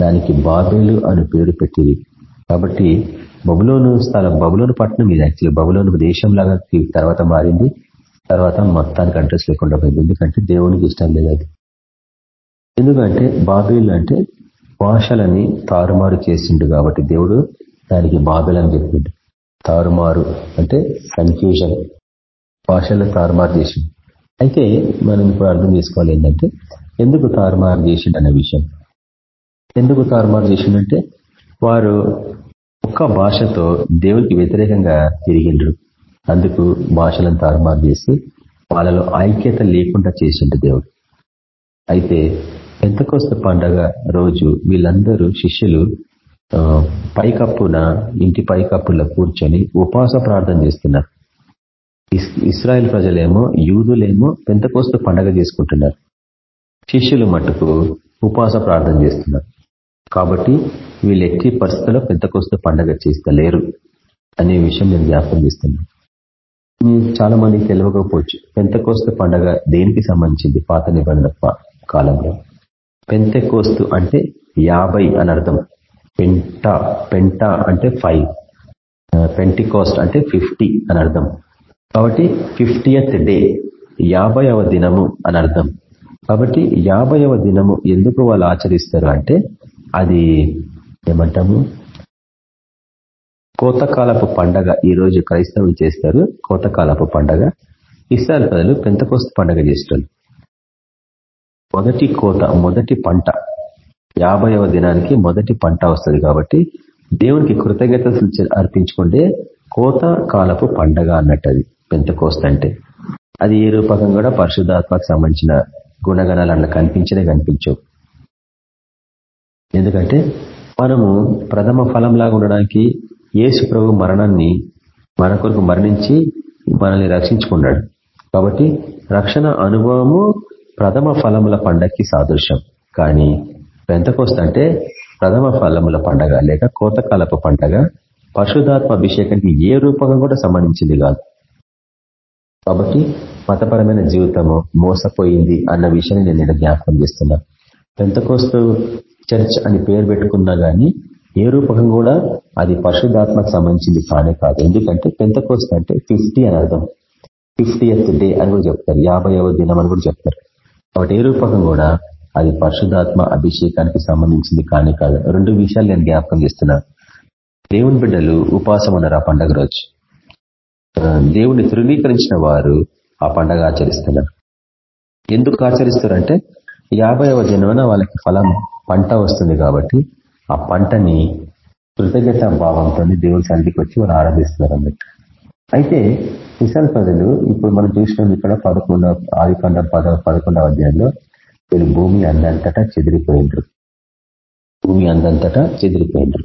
దానికి బాబేలు అని పేరు పెట్టింది కాబట్టి బబులోను స్థలం బబులోను పట్టణం ఇది యాక్చువల్లీ బబులోను దేశంలాగా తర్వాత మారింది. తర్వాత మొత్తానికి అడ్రస్ లేకుండా పోయింది. ఎందుకంటే దేవునికి ఇష్టం లేదు అది. ఎందుకంటే బాబేలు అంటే భాషలని తారుమారు చేసిండు కాబట్టి దేవుడు దానికి బాబేలు అని చెప్పిండు. తారుమారు అంటే కన్ఫ్యూజన్ భాషలు తారుమారు చేసిండు. అయితే మనం ఇప్పుడు అర్థం చేసుకోవాలి ఏంటంటే ఎందుకు తారుమారు చేసిండు అనే విషయం? ఎందుకు తారుమారు చేసిండంటే వారు ఒక్క భాషతో దేవునికి వ్యతిరేకంగా తిరిగిండ్రు. అందుకు భాషలను తారుమారు చేసి వాళ్ళలో ఐక్యత లేకుండా చేసిండు దేవుడు. అయితే ఎంతకోస్త పండగ రోజు వీళ్ళందరూ శిష్యులు పైకప్పున ఇంటి పైకప్పులో కూర్చొని ఉపవాస ప్రార్థన చేస్తున్నారు. ఇస్రాయల్ ప్రజలేమో యూదులేమో పెంతకోస్తు పండగ చేసుకుంటున్నారు. శిష్యులు మటుకు ఉపవాస ప్రార్థన చేస్తున్నారు. కాబట్టి వీళ్ళు ఎట్టి పరిస్థితుల్లో పెంతకోస్తు పండగ చేస్తలేరు అనే విషయం నేను జ్ఞాపకం చేస్తున్నాను. చాలా మందికి తెలియకపోవచ్చు పెంతకోస్తు పండగ దేనికి సంబంధించింది? పాత నిబంధన కాలంలో. పెంతెకోస్తు అంటే యాభై అని అర్థం. పెంట పెంట అంటే ఫైవ్. పెంటికోస్ట్ అంటే ఫిఫ్టీ అని అర్థం. కాబట్టి ఫిఫ్టీయత్ డే యాభైవ దినము అని అర్థం. కాబట్టి యాభైవ దినము ఎందుకు వాళ్ళు ఆచరిస్తారు అంటే అది ఏమంటాము? కోతకాలపు పండగ ఈ రోజు క్రైస్తవులు చేస్తారు. కోతకాలపు పండగ. ఇస్రాయల్ ప్రజలు పెంతకోస్త పండగ చేస్తారు. మొదటి కోత మొదటి పంట. యాభైవ దినానికి మొదటి పంట వస్తుంది కాబట్టి దేవునికి కృతజ్ఞతలు అర్పించుకుంటే కోత కాలపు పండగ అన్నట్టు అది పెంతకోస్త అంటే. అది ఏ రూపకం కూడా పరిశుద్ధాత్మకు సంబంధించిన గుణగణాలు అట్లా కనిపించనే కనిపించవు. ఎందుకంటే మనము ప్రథమ ఫలంలాగా ఉండడానికి యేసు ప్రభు మరణాన్ని మన కొరకు మరణించి మనల్ని రక్షించుకున్నాడు. కాబట్టి రక్షణ అనుభవము ప్రథమ ఫలముల పండగకి సాదృశ్యం. కానీ పెంతకోస్త అంటే ప్రథమ ఫలముల పండగ లేక కోతకాలపు పండగ పరిశుధాత్మ అభిషేకానికి ఏ రూపంగా కూడా సంబంధించింది కాదు. కాబట్టి మతపరమైన జీవితము మోసపోయింది అన్న విషయాన్ని నేను జ్ఞాపకం చేస్తున్నా. పెంతకోస్తు చర్చ్ అని పేరు పెట్టుకున్నా గానీ ఏ రూపకం కూడా అది పరిశుద్ధాత్మకు సంబంధించింది కానే కాదు. ఎందుకంటే పెంతకోస్తు అంటే ఫిఫ్టీ అని అర్థం. ఫిఫ్టీయత్ డే అని కూడా చెప్తారు. యాభైవ దినం అని కూడా చెప్తారు. కాబట్టి ఏ రూపకం కూడా అది పరిశుధాత్మ అభిషేకానికి సంబంధించింది కానే కాదు. రెండు విషయాలు నేను జ్ఞాపకం చేస్తున్నా. దేవుని బిడ్డలు ఉపాసం అన్నారు ఆ పండగ రోజు. దేవుని ధృవీకరించిన వారు ఆ పండగ ఆచరిస్తున్నారు. ఎందుకు ఆచరిస్తారంటే యాభైవ జన్మన వాళ్ళకి ఫలం పంట వస్తుంది కాబట్టి ఆ పంటని కృతజ్ఞత భావంతో దేవుని సన్నిధికి వచ్చి వారు ఆరాధిస్తున్నారు అన్నట్టు. అయితే ఇసాల్ ప్రజలు ఇప్పుడు మనం చూసినాం ఇక్కడ పదకొండవ ఆది పండ పద పదకొండవ అధ్యాయంలో వీళ్ళు భూమి అందంతటా చెదిరిపోయిండ్రు భూమి అందంతటా చెదిరిపోయిండ్రు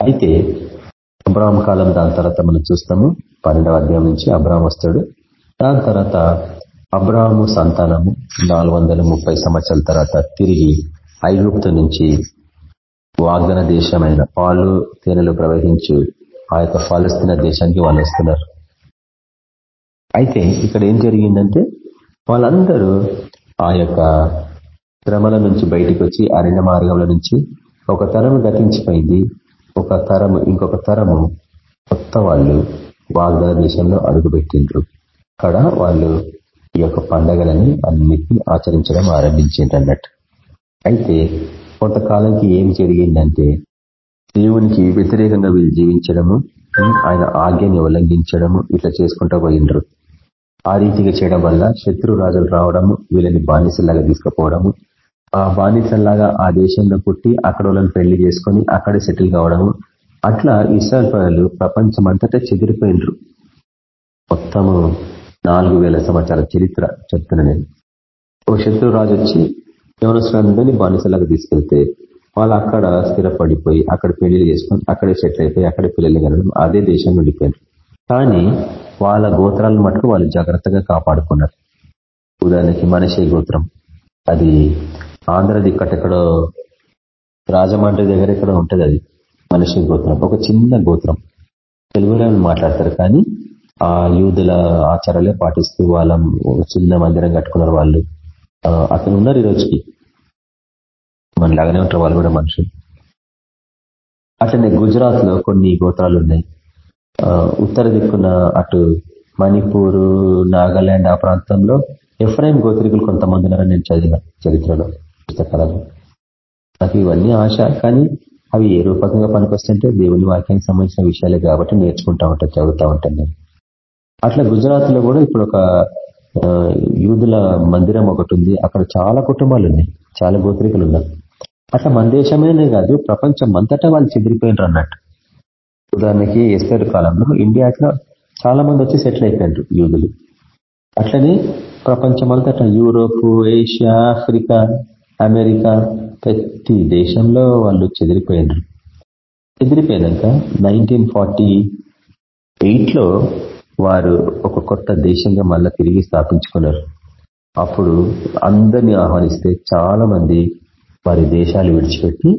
అయితే అబ్రాహం కాలం దాని తర్వాత మనం చూస్తాము పన్నెండవ అధ్యాయం నుంచి అబ్రాహం వస్తాడు. దాని తర్వాత అబ్రాహము సంతానము నాలుగు సంవత్సరాల తర్వాత తిరిగి ఐగుప్తు నుంచి వాగ్దన దేశమైన పాలు తేనెలు ప్రవహించు ఆ యొక్క ఫలస్తీన దేశానికి వాళ్ళు వస్తున్నారు. అయితే ఇక్కడ ఏం జరిగిందంటే వాళ్ళందరూ ఆ యొక్క శ్రమల నుంచి బయటకు వచ్చి అరణ్య మార్గంలో నుంచి ఒక తరము గతించిపోయింది ఒక తరము ఇంకొక తరము కొత్త వాళ్ళు వాగ్దాన దేశంలో అడుగుపెట్టిండ్రు. అక్కడ వాళ్ళు ఈ యొక్క పండగలని అన్నిటినీ ఆచరించడం ఆరంభించిండ్రు అన్నట్టు. అయితే కొంతకాలంకి ఏం జరిగిందంటే దేవునికి వ్యతిరేకంగా వీళ్ళు జీవించడము ఆయన ఆజ్ఞని ఉల్లంఘించడము ఇట్లా చేసుకుంటూ పోయిండ్రు. ఆ రీతిగా చేయడం వల్ల శత్రు రాజులు రావడము వీళ్ళని బానిసల్లాగా తీసుకుపోవడము ఆ బానిసల్లాగా ఆ దేశంలో పుట్టి అక్కడ వాళ్ళని పెళ్ళి చేసుకొని అక్కడే సెటిల్ కావడము అట్లా ఇస్రాయల్ ప్రజలు ప్రపంచం అంతటా చెదిరిపోయినరు మొత్తము నాలుగు వేల సంవత్సరాల చరిత్ర చెప్తున్నా నేను. ఓ శత్రు రాజు వచ్చి యవనస్తులందరినీ బానిసలాగా తీసుకెళ్తే వాళ్ళు అక్కడ స్థిరపడిపోయి అక్కడ పెళ్ళి చేసుకొని అక్కడే సెటిల్ అయిపోయి అక్కడే పిల్లలు కనడం అదే దేశంలో ఉండిపోయారు కానీ వాళ్ళ గోత్రాలను మటుకు వాళ్ళు జాగ్రత్తగా కాపాడుకున్నారు. ఉదాహరణకి మనిషి గోత్రం. అది ఆంధ్ర దిక్కటెక్కడో రాజమండ్రి దగ్గర ఎక్కడ ఉంటుంది అది. మనిషి గోత్రం. ఒక చిన్న గోత్రం. తెలుగులో మాట్లాడతారు కానీ ఆ యూదుల ఆచారాలే పాటిస్తూ వాళ్ళ చిన్న మందిరం కట్టుకున్నారు వాళ్ళు. అతను ఉన్నారు ఈ రోజుకి. మనలాగానే ఉంటారు వాళ్ళు కూడా మనుషులు. అట్లనే గుజరాత్లో కొన్ని గోత్రాలు ఉన్నాయి. ఉత్తర దిక్కున అటు మణిపూర్ నాగాలాండ్ ఆ ప్రాంతంలో ఎఫ్రాయిం గోత్రికులు కొంతమంది ఉన్నారని నేను చదివిన చరిత్రలో పుస్తకాలలో. నాకు ఇవన్నీ ఆశ కానీ అవి ఏ రూపకంగా పనికొస్తుంటే దేవుని వాక్యానికి సంబంధించిన విషయాలే కాబట్టి నేర్చుకుంటా ఉంటాను చదువుతా ఉంటాను నేను. అట్లా గుజరాత్లో కూడా ఇప్పుడు ఒక యూదుల మందిరం ఒకటి ఉంది. అక్కడ చాలా కుటుంబాలు ఉన్నాయి. చాలా గోత్రికలు ఉన్నారు. అట్లా మన దేశమేనే కాదు ప్రపంచం అంతటా వాళ్ళు చెదిరిపోయినారు అన్నట్టు. ఉదాహరణకి ఎస్పేర్ కాలంలో ఇండియాలో చాలా మంది వచ్చి సెటిల్ అయిపోయారు యూదులు. అట్లనే ప్రపంచం అంతటా యూరోప్ ఏషియా ఆఫ్రికా అమెరికా ప్రతి దేశంలో వాళ్ళు చెదిరిపోయినారు. చెదిరిపోయినాక నైన్టీన్ ఫార్టీ ఎయిట్లో వారు ఒక కొత్త దేశంగా మళ్ళా తిరిగి స్థాపించుకున్నారు. అప్పుడు అందరినీ ఆహ్వానిస్తే చాలా మంది వారి దేశాలు విడిచిపెట్టి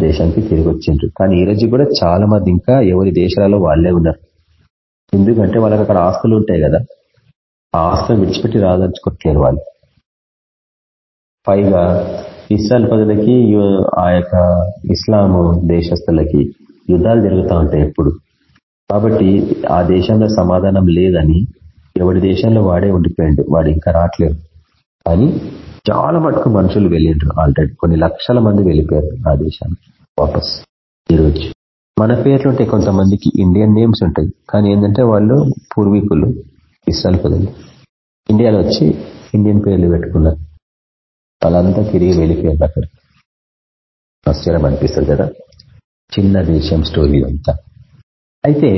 దేశానికి తిరిగి వచ్చిండ్రు. కానీ ఈరోజు కూడా చాలా మంది ఇంకా ఎవరి దేశాలలో వాళ్ళే ఉన్నారు. ఎందుకంటే వాళ్ళకి అక్కడ ఆస్తులు ఉంటాయి కదా. ఆ ఆస్తులు విడిచిపెట్టి రాదలుచుకోవట్లేరు వాళ్ళు. పైగా ఇస్రాయల్ ప్రజలకి ఆ యొక్క ఇస్లాము దేశస్తులకి యుద్ధాలు జరుగుతూ ఉంటాయి ఎప్పుడు. కాబట్టి ఆ దేశంలో సమాధానం లేదని ఎవడి దేశంలో వాడే ఉండిపోయాడు వాడు ఇంకా రావట్లేదు కానీ చాలా మటుకు మనుషులు వెళ్ళిండ్రు ఆల్రెడీ కొన్ని లక్షల మంది వెళ్ళిపోయారు ఆ దేశానికి వాపస్. ఈరోజు మన పేర్లు ఉంటాయి కొంతమందికి ఇండియన్ నేమ్స్ ఉంటాయి. కానీ ఏంటంటే వాళ్ళు పూర్వీకులు ఇస్రాయల్ ప్రజలు ఇండియాలో వచ్చి ఇండియన్ పేర్లు పెట్టుకున్నారు. వాళ్ళంతా తిరిగి వెళ్ళిపోయారు అక్కడ ఆశ్చర్యం అనిపిస్తుంది కదా? చిన్న దేశం స్టోరీ అంతా. అయితే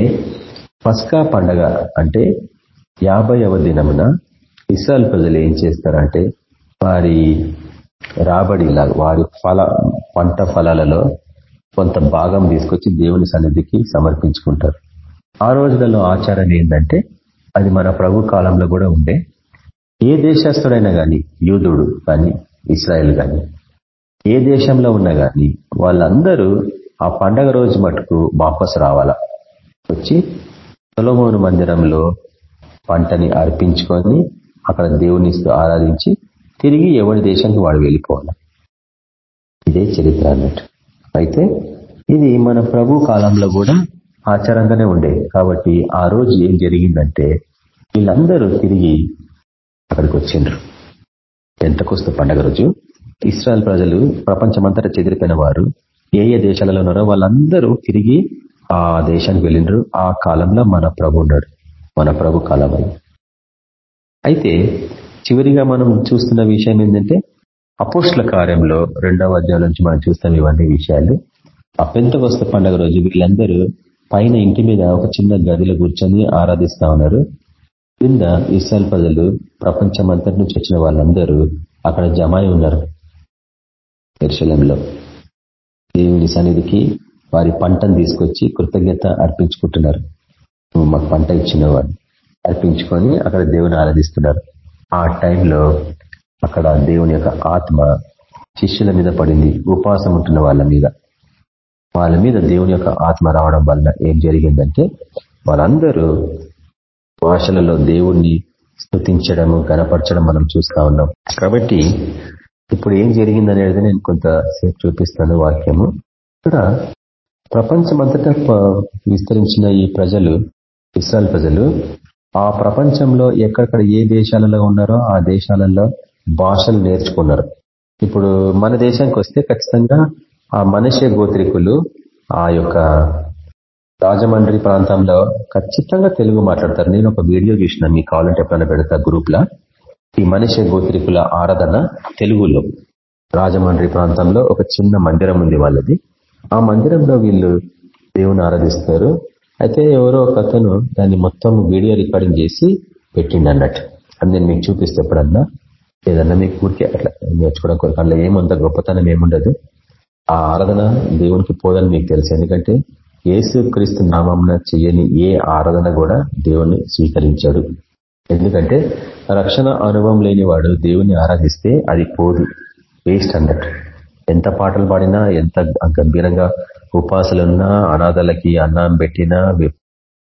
పస్కా పండగ అంటే యాభైవ దినమున ఇస్రాయల్ ప్రజలు ఏం చేస్తారంటే వారి రాబడి వారి ఫల పంట ఫలాలలో కొంత భాగం తీసుకొచ్చి దేవుని సన్నిధికి సమర్పించుకుంటారు. ఆ రోజులలో ఆచారం ఏంటంటే అది మన ప్రభు కాలంలో కూడా ఉండే. ఏ దేశస్తుడైనా కానీ యూదుడు కానీ ఇస్రాయల్ కానీ ఏ దేశంలో ఉన్నా కానీ వాళ్ళందరూ ఆ పండగ రోజు మటుకు వాపసు రావాలా. వచ్చి సొలమోను మందిరంలో పంటని అర్పించుకొని అక్కడ దేవుని ఆరాధించి తిరిగి ఎవరి దేశానికి వాడు వెళ్ళిపోవాలి. ఇదే చరిత్ర అన్నట్టు. అయితే ఇది మన ప్రభు కాలంలో కూడా ఆచారంగానే ఉండే. కాబట్టి ఆ రోజు ఏం జరిగిందంటే వీళ్ళందరూ తిరిగి అక్కడికి వచ్చిండ్రు. ఎంతకొస్తూ పండగ రోజు. ఇస్రాయల్ ప్రజలు ప్రపంచమంతటా చెదిరిపోయిన వారు ఏ ఏ దేశాలలో ఉన్నారో వాళ్ళందరూ తిరిగి ఆ దేశానికి వెళ్ళిండ్రు. ఆ కాలంలో మన ప్రభు ఉన్నాడు. మన ప్రభు కాలం అయితే చివరిగా మనం చూస్తున్న విషయం ఏంటంటే అపోష్ల కార్యంలో రెండవ అధ్యాయం నుంచి మనం చూస్తాం ఇవన్నీ విషయాలు. ఆ వస్తు పండుగ రోజు వీళ్ళందరూ పైన ఇంటి మీద ఒక చిన్న గదిలో కూర్చొని ఆరాధిస్తా ఉన్నారు. కింద ఇస్రాయల్ ప్రజలు ప్రపంచమంతటి నుంచి వచ్చిన వాళ్ళందరూ అక్కడ జమాయి ఉన్నారు. దర్శనంలో దేవుని సన్నిధికి వారి పంటను తీసుకొచ్చి కృతజ్ఞత అర్పించుకుంటున్నారు. నువ్వు మాకు పంట ఇచ్చిన వాడు అర్పించుకొని అక్కడ దేవుని ఆరాధిస్తున్నారు. ఆ టైంలో అక్కడ దేవుని యొక్క ఆత్మ శిష్యుల మీద పడింది. ఉపవాసం ఉంటున్న వాళ్ళ మీద. వాళ్ళ మీద దేవుని యొక్క ఆత్మ రావడం వల్ల ఏం జరిగిందంటే వాళ్ళందరూ భాషలలో దేవుణ్ణి స్థుతించడము గనపరచడం మనం చూస్తా ఉన్నాం. కాబట్టి ఇప్పుడు ఏం జరిగిందనేది నేను కొంతసేపు చూపిస్తాను వాక్యము. ఇక్కడ ప్రపంచమంతటా విస్తరించిన ఈ ప్రజలు ఇస్రాయల్ ప్రజలు ఆ ప్రపంచంలో ఎక్కడెక్కడ ఏ దేశాలలో ఉన్నారో ఆ దేశాలలో భాషలు నేర్చుకున్నారు. ఇప్పుడు మన దేశానికి వస్తే ఖచ్చితంగా ఆ మనిషి గోత్రికులు ఆ యొక్క రాజమండ్రి ప్రాంతంలో ఖచ్చితంగా తెలుగు మాట్లాడతారు. నేను ఒక వీడియో చూసిన మీకు కావాలంటే ఎప్పుడైనా పెడతా గ్రూప్లా. ఈ మనిషి గోత్రికుల ఆరాధన తెలుగులో. రాజమండ్రి ప్రాంతంలో ఒక చిన్న మందిరం ఉంది వాళ్ళది. ఆ మందిరంలో వీళ్ళు దేవుని ఆరాధిస్తారు. అయితే ఎవరో ఒక అతను దాన్ని మొత్తం వీడియో రికార్డింగ్ చేసి పెట్టిండి అన్నట్టు. అది నేను మీకు చూపిస్తే ఎప్పుడన్నా. ఏదన్నా మీకు ఊరికే అట్లా నేర్చుకోవడం కొరకు. అందులో ఏమంత గొప్పతనం ఏముండదు. ఆ ఆరాధన దేవునికి పోదని మీకు తెలుసు. ఎందుకంటే ఏసు క్రీస్తు నామంన చేయని ఏ ఆరాధన కూడా దేవుణ్ణి స్వీకరించాడు. ఎందుకంటే రక్షణ అనుభవం లేనివాడు దేవుని ఆరాధిస్తే అది పోదు. వేస్ట్ అన్నట్టు. ఎంత పాటలు పాడినా ఎంత గంభీరంగా ఉపాసలున్నా అనాథలకి అన్నం పెట్టినా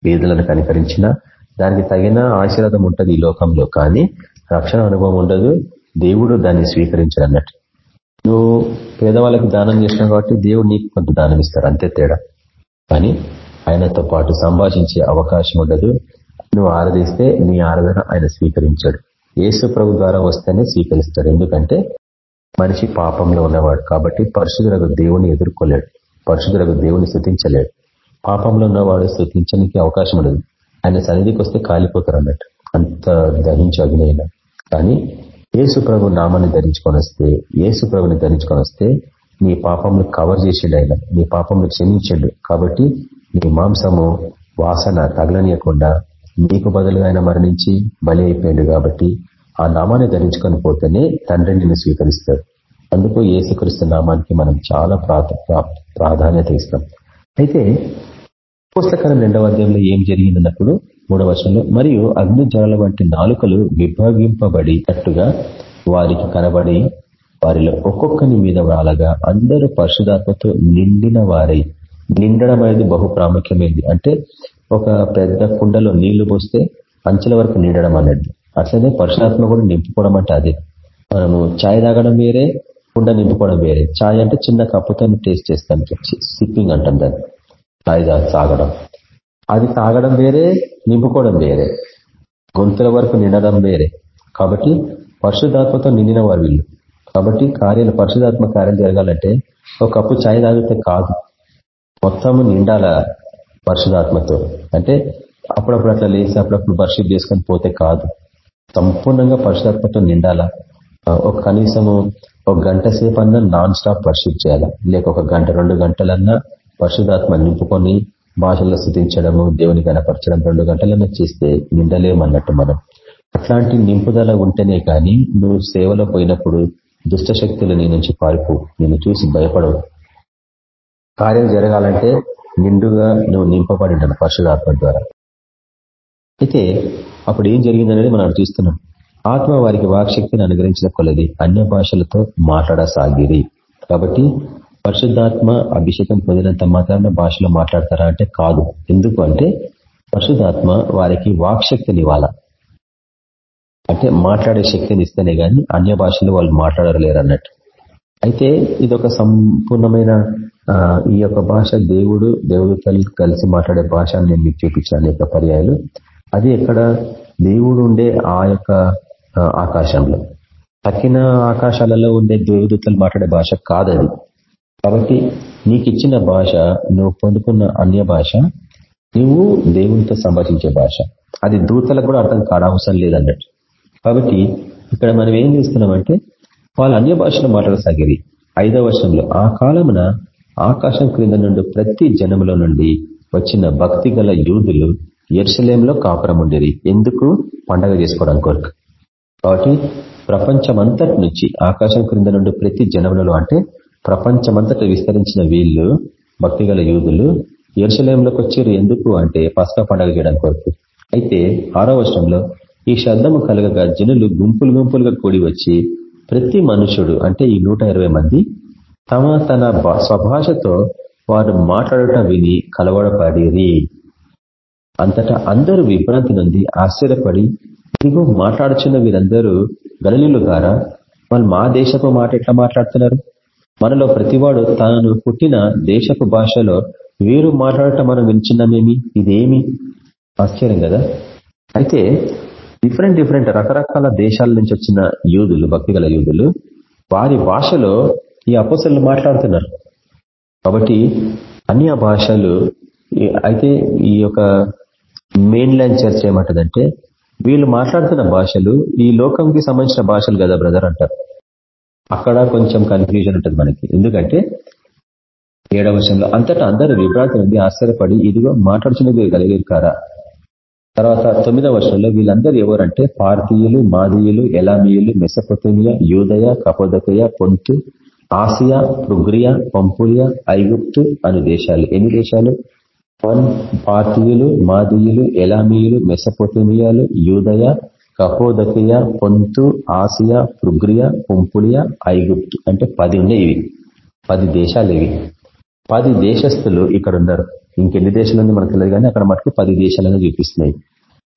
వీధులను కనికరించినా దానికి తగిన ఆశీర్వాదం ఉంటుంది ఈ లోకంలో. కానీ రక్షణ అనుభవం ఉండదు. దేవుడు దాన్ని స్వీకరించడు అన్నట్టు నువ్వు పేదవాళ్ళకి దానం చేసినావు కాబట్టి దేవుడు నీకు కొంత దానం ఇస్తారు. అంతే తేడా. కానీ ఆయనతో పాటు సంభాషించే అవకాశం ఉండదు. నువ్వు ఆరాధిస్తే నీ ఆరాధన ఆయన స్వీకరించాడు. యేసు ప్రభు ద్వారా వస్తేనే స్వీకరిస్తాడు. ఎందుకంటే మనిషి పాపంలో ఉన్నవాడు. కాబట్టి పరిశుద్ధులకు దేవుని ఎదుర్కోలేడు. పరిశుద్ధులకు దేవుని స్థుతించలేడు. పాపంలో ఉన్నవాడు స్థుతించడానికి అవకాశం ఉండదు. ఆయన సన్నిధికి వస్తే కాలిపోతారు అన్నట్టు. అంత దహించు అగ్నైన కానీ ఏసు ప్రభు నామాన్ని ధరించుకొని వస్తే ఏసు ప్రభుని ధరించుకొని వస్తే నీ పాపంను కవర్ చేసిండు ఆయన. నీ పాపంను క్షమించండు. కాబట్టి నీ మాంసము వాసన తగలనీయకుండా నీకు బదులుగా ఆయన మరణించి బలి అయిపోయాడు కాబట్టి ఆ నామాన్ని ధరించుకొని పోతేనే తండ్రి నిన్ను స్వీకరిస్తాడు. అందుకు ఏసుక్రీస్తు నామానికి మనం చాలా ప్రాధాన్యత ఇస్తాం. అయితే పుస్తకాల రెండవ అధ్యాయంలో ఏం జరిగిందన్నప్పుడు మూడవ వర్షంలో మరియు అగ్ని జ్వరాల వంటి నాలుకలు విభాగింపబడినట్టుగా వారికి కనబడి వారిలో ఒక్కొక్కని మీద వాలగా అందరూ పరిశుధాత్మతో నిండిన వారై నిండడం అనేది బహు ప్రాముఖ్యమైంది. అంటే ఒక పెద్ద కుండలో నీళ్ళు పోస్తే అంచెల వరకు నిండడం అనేది. అట్లనే పరశురాత్మ కూడా నింపుకోవడం అంటే అదే. మనము ఛాయ్ తాగడం వేరే కుండ నింపుకోవడం వేరే. ఛాయ్ అంటే చిన్న కప్పుతో టేస్ట్ చేస్తాను సిప్పింగ్ అంటాం దాన్ని. ఛాయ్ తాగడం. అది తాగడం వేరే నింపుకోవడం వేరే. గొంతుల వరకు నిండడం వేరే. కాబట్టి పరిశుధాత్మతో నిండిన వారు వీళ్ళు. కాబట్టి కార్యాలు పరిశుధాత్మ కార్యం జరగాలంటే ఒక కప్పు ఛాయ్ తాగితే కాదు. మొత్తము నిండాల పరిశుధాత్మతో. అంటే అప్పుడప్పుడు అట్లా లేచి అప్పుడప్పుడు వర్షిప్ చేసుకొని పోతే కాదు. సంపూర్ణంగా పరిశుధాత్మతో నిండాలా? ఒక కనీసము ఒక గంట సేపన్నా నాన్ స్టాప్ వర్షిప్ చేయాలా? లేక ఒక గంట రెండు గంటలన్నా పరిశుధాత్మ నింపుకొని భాషల్లో స్థుతించడము దేవుని కనపరచడం రెండు గంటలన్నా చేస్తే నిండలేమన్నట్టు మనం. అట్లాంటి నింపుదల ఉంటేనే కానీ నువ్వు సేవలో పోయినప్పుడు దుష్టశక్తులు నీ నుంచి పారిపో. నేను చూసి భయపడవు. కార్యం జరగాలంటే నిండుగా నువ్వు నింపబడి ఉంటాను పరిశుధాత్మ ద్వారా. అయితే అప్పుడు ఏం జరిగిందనేది మనం చూస్తున్నాం. ఆత్మ వారికి వాక్శక్తిని అనుగ్రహించిన కొలది అన్య భాషలతో మాట్లాడసాగిరి. కాబట్టి పరిశుద్ధాత్మ అభిషేకం పొందినంత మాత్రాన భాషలో మాట్లాడతారా అంటే కాదు. ఎందుకు అంటే పరిశుద్ధాత్మ వారికి వాక్శక్తిని ఇవ్వాల అంటే మాట్లాడే శక్తిని ఇస్తేనే గాని అన్య భాషలు వాళ్ళు మాట్లాడలేరు అన్నట్టు అయితే ఇది ఒక సంపూర్ణమైన ఈ యొక్క భాష దేవుడు దేవుడు కలిసి మాట్లాడే భాష నేను మీకు చూపించాను యొక్క పర్యాయాలు. అది ఎక్కడ? దేవుడు ఉండే ఆ యొక్క ఆకాశంలో. తక్కిన ఆకాశాలలో ఉండే దేవదూతలు మాట్లాడే భాష కాదది. కాబట్టి నీకు ఇచ్చిన భాష నువ్వు పొందుకున్న అన్య భాష నువ్వు దేవునితో సంభాషించే భాష. అది దూతలకు కూడా అర్థం కానవసరం లేదన్నట్టు. కాబట్టి ఇక్కడ మనం ఏం చేస్తున్నామంటే వాళ్ళు అన్య భాషలో మాట్లాడసాగిరి ఐదవ వర్షంలో ఆ కాలమున ఆకాశం క్రింద నుండి ప్రతి జనములో నుండి వచ్చిన భక్తి గల యూదులు ఎర్సలేంలో కాపురం ఉండేది. ఎందుకు? పండగ చేసుకోవడం కొరకు. కాబట్టి ప్రపంచమంతటి నుంచి ఆకాశం క్రింద నుండి ప్రతి జనములలో అంటే ప్రపంచమంతట విస్తరించిన వీళ్ళు భక్తిగల యూదులు ఎరుసలేంలోకి వచ్చారు. ఎందుకు అంటే పసకా పండగ చేయడం కొరకు. అయితే ఆరో వర్షంలో ఈ శబ్దము కలగగా జనులు గుంపులు గుంపులుగా కూడి వచ్చి ప్రతి మనుషుడు అంటే ఈ నూట మంది తమ తన స్వభాషతో వారు మాట్లాడటం విని కలవడపడిరి. అంతటా అందరూ విభ్రాంతి నుండి ఆశ్చర్యపడి ఇదిగో మాట్లాడుచున్న వీరందరూ గలలీలు గారా వాళ్ళు మా దేశపు మాట ఎట్లా మాట్లాడుతున్నారు? మనలో ప్రతివాడు తాను పుట్టిన దేశపు భాషలో వీరు మాట్లాడటం మనం వింటున్నామేమి ఇదేమి? ఆశ్చర్యం కదా? అయితే డిఫరెంట్ డిఫరెంట్ రకరకాల దేశాల నుంచి వచ్చిన యూదులు భక్తిగల యూదులు వారి భాషలో ఈ అపోసలు మాట్లాడుతున్నారు. కాబట్టి అన్య భాషలు అయితే ఈ యొక్క మెయిన్ లైన్ చర్చ ఏమంటదంటే వీళ్ళు మాట్లాడుతున్న భాషలు ఈ లోకంకి సంబంధించిన భాషలు కదా బ్రదర్ అంటారు. అక్కడ కొంచెం కన్ఫ్యూజన్ ఉంటుంది మనకి. ఎందుకంటే ఏడవ వర్షంలో అంతటా అందరూ విభ్రాంతి నుండి ఆశ్చర్యపడి ఇదిగో మాట్లాడుతున్నది కలిగారు కారా తర్వాత తొమ్మిదవ వర్షంలో వీళ్ళందరూ ఎవరంటే పార్తీయులు మాదీయులు ఎలామీయులు మెసపొతేమియా యూదయ కపోదకయ పొంతు ఆసియా పృగ్రియా పంపులియా ఐగుప్తు అను దేశాలు. ఎన్ని దేశాలు? వన్ పార్థీయులు మాదీయులు ఎలామీయులు మెసపోటేమియాలు యూదయ కపోదకయ పొంతు ఆసియా పృగ్రియా పొంపులియా ఐగుప్తు అంటే పది ఉన్నాయి ఇవి. పది దేశాలు ఇవి. పది దేశస్తులు ఇక్కడ ఉన్నారు. ఇంకెన్ని దేశాలు ఉంది మనకు తెలియదు కానీ అక్కడ మటుకు పది దేశాలను చూపిస్తున్నాయి.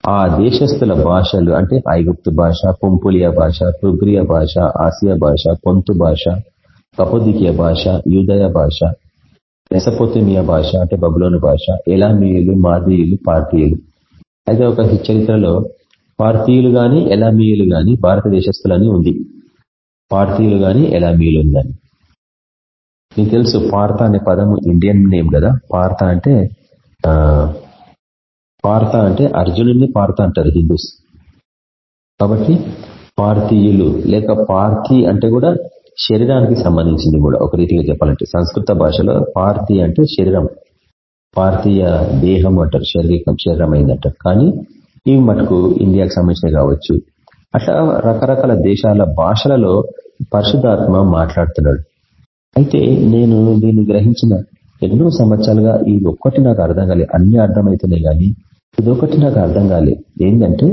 ఆ దేశస్తుల భాషలు అంటే ఐగుప్తు భాష పుంపులియా భాష పృగ్రియా భాష ఆసియా భాష పొంతు భాష కపోదికియ భాష యూదయ భాష మెసపోతేమియా భాష అంటే బబులోని భాష? ఎలామీయులు మాదీయులు పార్టీయులు అయితే ఒక చరిత్రలో పార్తీయులు గాని ఎలామీయులు గాని భారతదేశస్తులని ఉంది. పార్తీయులు గాని ఎలామీయులు గాని మీకు తెలుసు పార్త అనే పదము ఇండియన్ నేమ్ కదా? పార్త అంటే పార్త అంటే అర్జునుడిని పార్త అంటారు హిందూస్. కాబట్టి పార్థీయులు లేక పార్థీ అంటే కూడా శరీరానికి సంబంధించింది కూడా. ఒక రీతిగా చెప్పాలంటే సంస్కృత భాషలో పార్థి అంటే శరీరం. పార్థీయ దేహం అంటారు శరీరం శరీరం అయిందంటారు కానీ ఇవి మటుకు ఇండియాకు సంబంధించినవి కావచ్చు. అట్లా రకరకాల దేశాల భాషలలో పరిశుధాత్మ మాట్లాడుతున్నాడు. అయితే నేను దీన్ని గ్రహించిన ఎన్నో సంవత్సరాలుగా ఈ ఒక్కటి నాకు అర్థం కాలేదు అన్ని అర్థమవుతున్నాయి కానీ ఇదొకటి నాకు అర్థం కాలేదు ఏంటంటే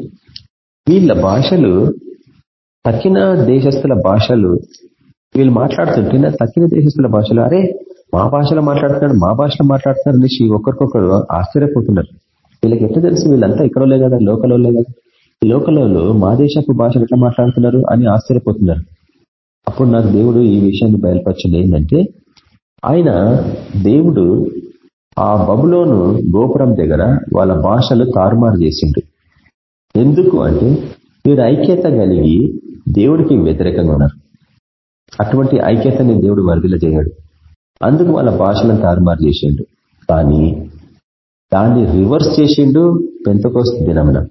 వీళ్ళ భాషలు తక్కిన దేశస్తుల భాషలు వీళ్ళు మాట్లాడుతుంటే తక్కిన దేశస్తుల భాషలు. అరే మా భాషలో మాట్లాడుతున్నాడు మా భాషలో మాట్లాడుతున్నారు అనేసి ఒకరికొకరు ఆశ్చర్యపోతున్నారు. వీళ్ళకి ఎట్లా తెలుసు? వీళ్ళంతా ఇక్కడోలే కదా లోకలోలే కదా. లోకలలో మా దేశపు భాషలు ఎట్లా మాట్లాడుతున్నారు అని ఆశ్చర్యపోతున్నారు. అప్పుడు నాకు దేవుడు ఈ విషయాన్ని బయలుపరిచింది ఏంటంటే ఆయన దేవుడు ఆ బబులోను గోపురం దగ్గర వాళ్ళ భాషలు తారుమారు చేసిండు. ఎందుకు అంటే వీడు ఐక్యత కలిగి దేవుడికి వ్యతిరేకంగా ఉన్నారు. అటువంటి ఐక్యతని దేవుడు వరదల చేయడు అందుకు వాళ్ళ భాషలను తారుమారు చేసిండు. కానీ దాన్ని రివర్స్ చేసిండు పెంతకోస్ దినమున.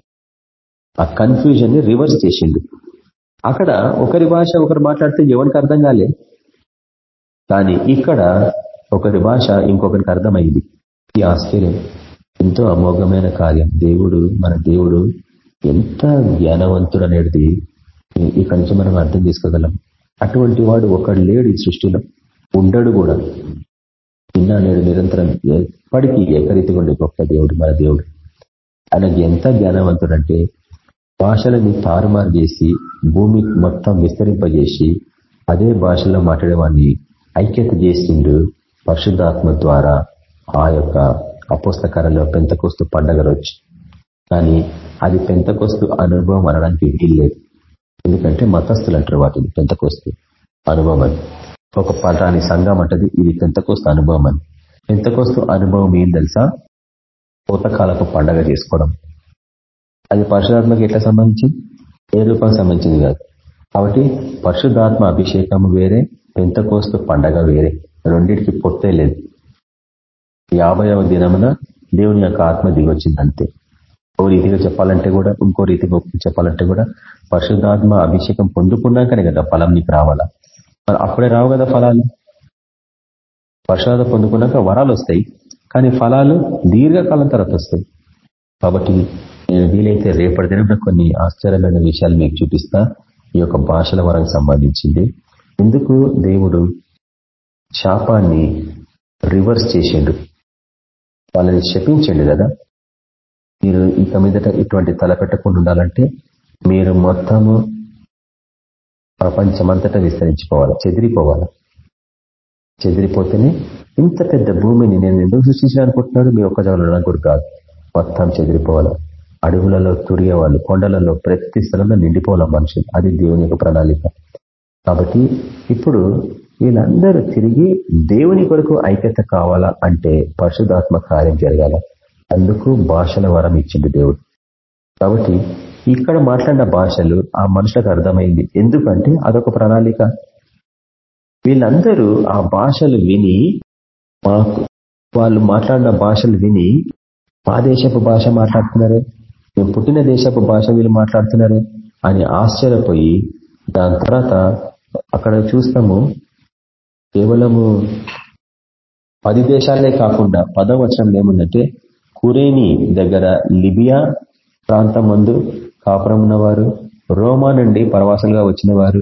ఆ కన్ఫ్యూజన్ని రివర్స్ చేసిండు. అక్కడ ఒకరి భాష ఒకరు మాట్లాడితే ఎవరికి అర్థం కాలే? కానీ ఇక్కడ ఒకరి భాష ఇంకొకరికి అర్థమైంది. ఈ ఆశ్చర్యం. ఎంతో అమోఘమైన కార్యం. దేవుడు మన దేవుడు ఎంత జ్ఞానవంతుడు అనేది ఇక్కడి నుంచి మనం అర్థం చేసుకోగలం. అటువంటి వాడు ఒకడు లేడు ఈ సృష్టిలో. ఉండడు కూడా. నిన్న నేడు నిరంతరం ఎప్పటికీ ఏకరీతిగా ఉండే గొప్ప దేవుడు మన దేవుడు. ఆయనకి ఎంత జ్ఞానవంతుడు అంటే భాషలని తారుమారు చేసి భూమి మొత్తం విస్తరింపజేసి అదే భాషలో మాట్లాడేవాడిని ఐక్యత చేసిండు పరిశుద్ధాత్మ ద్వారా ఆ యొక్క అపోస్తకరలో పెంతకొస్తు పండగ రోజు. కానీ అది పెంతకొస్తు అనుభవం అనడానికి వీల్లేదు ఎందుకంటే మతస్థులు అంటారు వాటిని పెంతకోస్తు అనుభవం ఒక పటాని సంఘం అంటది ఇది పెంతకోస్తు అనుభవం అని పెంతకోస్తు అనుభవం ఏం తెలుసా? పూతకాలపు పండగ చేసుకోవడం. అది పరిశుధాత్మకి ఎట్లా సంబంధించి ఏ రూపం సంబంధించింది కాదు. కాబట్టి పరిశుధాత్మ అభిషేకం వేరే పెంతకోస్తు పండగ వేరే. రెండింటికి పొట్టే లేదు. యాభైవ దినమున దేవుని యొక్క ఆత్మ దిగొచ్చింది అంతే ఓ రీతిగా చెప్పాలంటే కూడా ఇంకో రీతిగా చెప్పాలంటే కూడా పరిశుద్ధాత్మ అభిషేకం పొందుకున్నాకనే కదా ఫలం నీకు రావాలా? మరి అప్పుడే రావు కదా ఫలాలు? పరిశుధాత్మ పొందుకున్నాక వరాలు వస్తాయి కానీ ఫలాలు దీర్ఘకాలం తర్వాత వస్తాయి. కాబట్టి నేను వీలైతే రేపటి దిన కొన్ని ఆశ్చర్యమైన విషయాలు మీకు చూపిస్తా. ఈ యొక్క భాషల వరకు సంబంధించింది. ఎందుకు? దేవుడు శాపాన్ని రివర్స్ చేసిండు. వాళ్ళని శపించండి కదా. మీరు ఇక మీదట ఇటువంటి తలపెట్టకుండా ఉండాలంటే మీరు మొత్తము ప్రపంచమంతటా విస్తరించిపోవాలి చెదిరిపోవాలి. చెదిరిపోతేనే ఇంత పెద్ద భూమిని నేను ఎందుకు సృష్టించిన అనుకుంటున్నాడు మీ ఒక్క జగన్ కాదు. మొత్తం చెదిరిపోవాలి. అడవులలో తుడిగేవాళ్ళు కొండలలో ప్రతి స్థలంలో నిండిపోవాలి మనుషులు. అది దేవుని యొక్క ప్రణాళిక. కాబట్టి ఇప్పుడు వీళ్ళందరూ తిరిగి దేవుని కొరకు ఐక్యత కావాలా అంటే పరిశుధాత్మ కార్యం జరగాల. అందుకు భాషల వరం ఇచ్చింది దేవుడు. కాబట్టి ఇక్కడ మాట్లాడిన భాషలు ఆ మనుషులకు అర్థమైంది. ఎందుకంటే అదొక ప్రణాళిక. వీళ్ళందరూ ఆ భాషలు విని మాకు వాళ్ళు మాట్లాడిన భాషలు విని మా దేశపు భాష మాట్లాడుతున్నారే మేము పుట్టిన దేశపు భాష వీళ్ళు మాట్లాడుతున్నారే అని ఆశ్చర్యపోయి దాని తర్వాత అక్కడ చూస్తాము కేవలము పది దేశాలే కాకుండా పదవచనం ఏముందంటే కురేని దగ్గర లిబియా ప్రాంతం ముందు కాపురం ఉన్నవారు రోమా నుండి ప్రవాసులుగా వచ్చిన వారు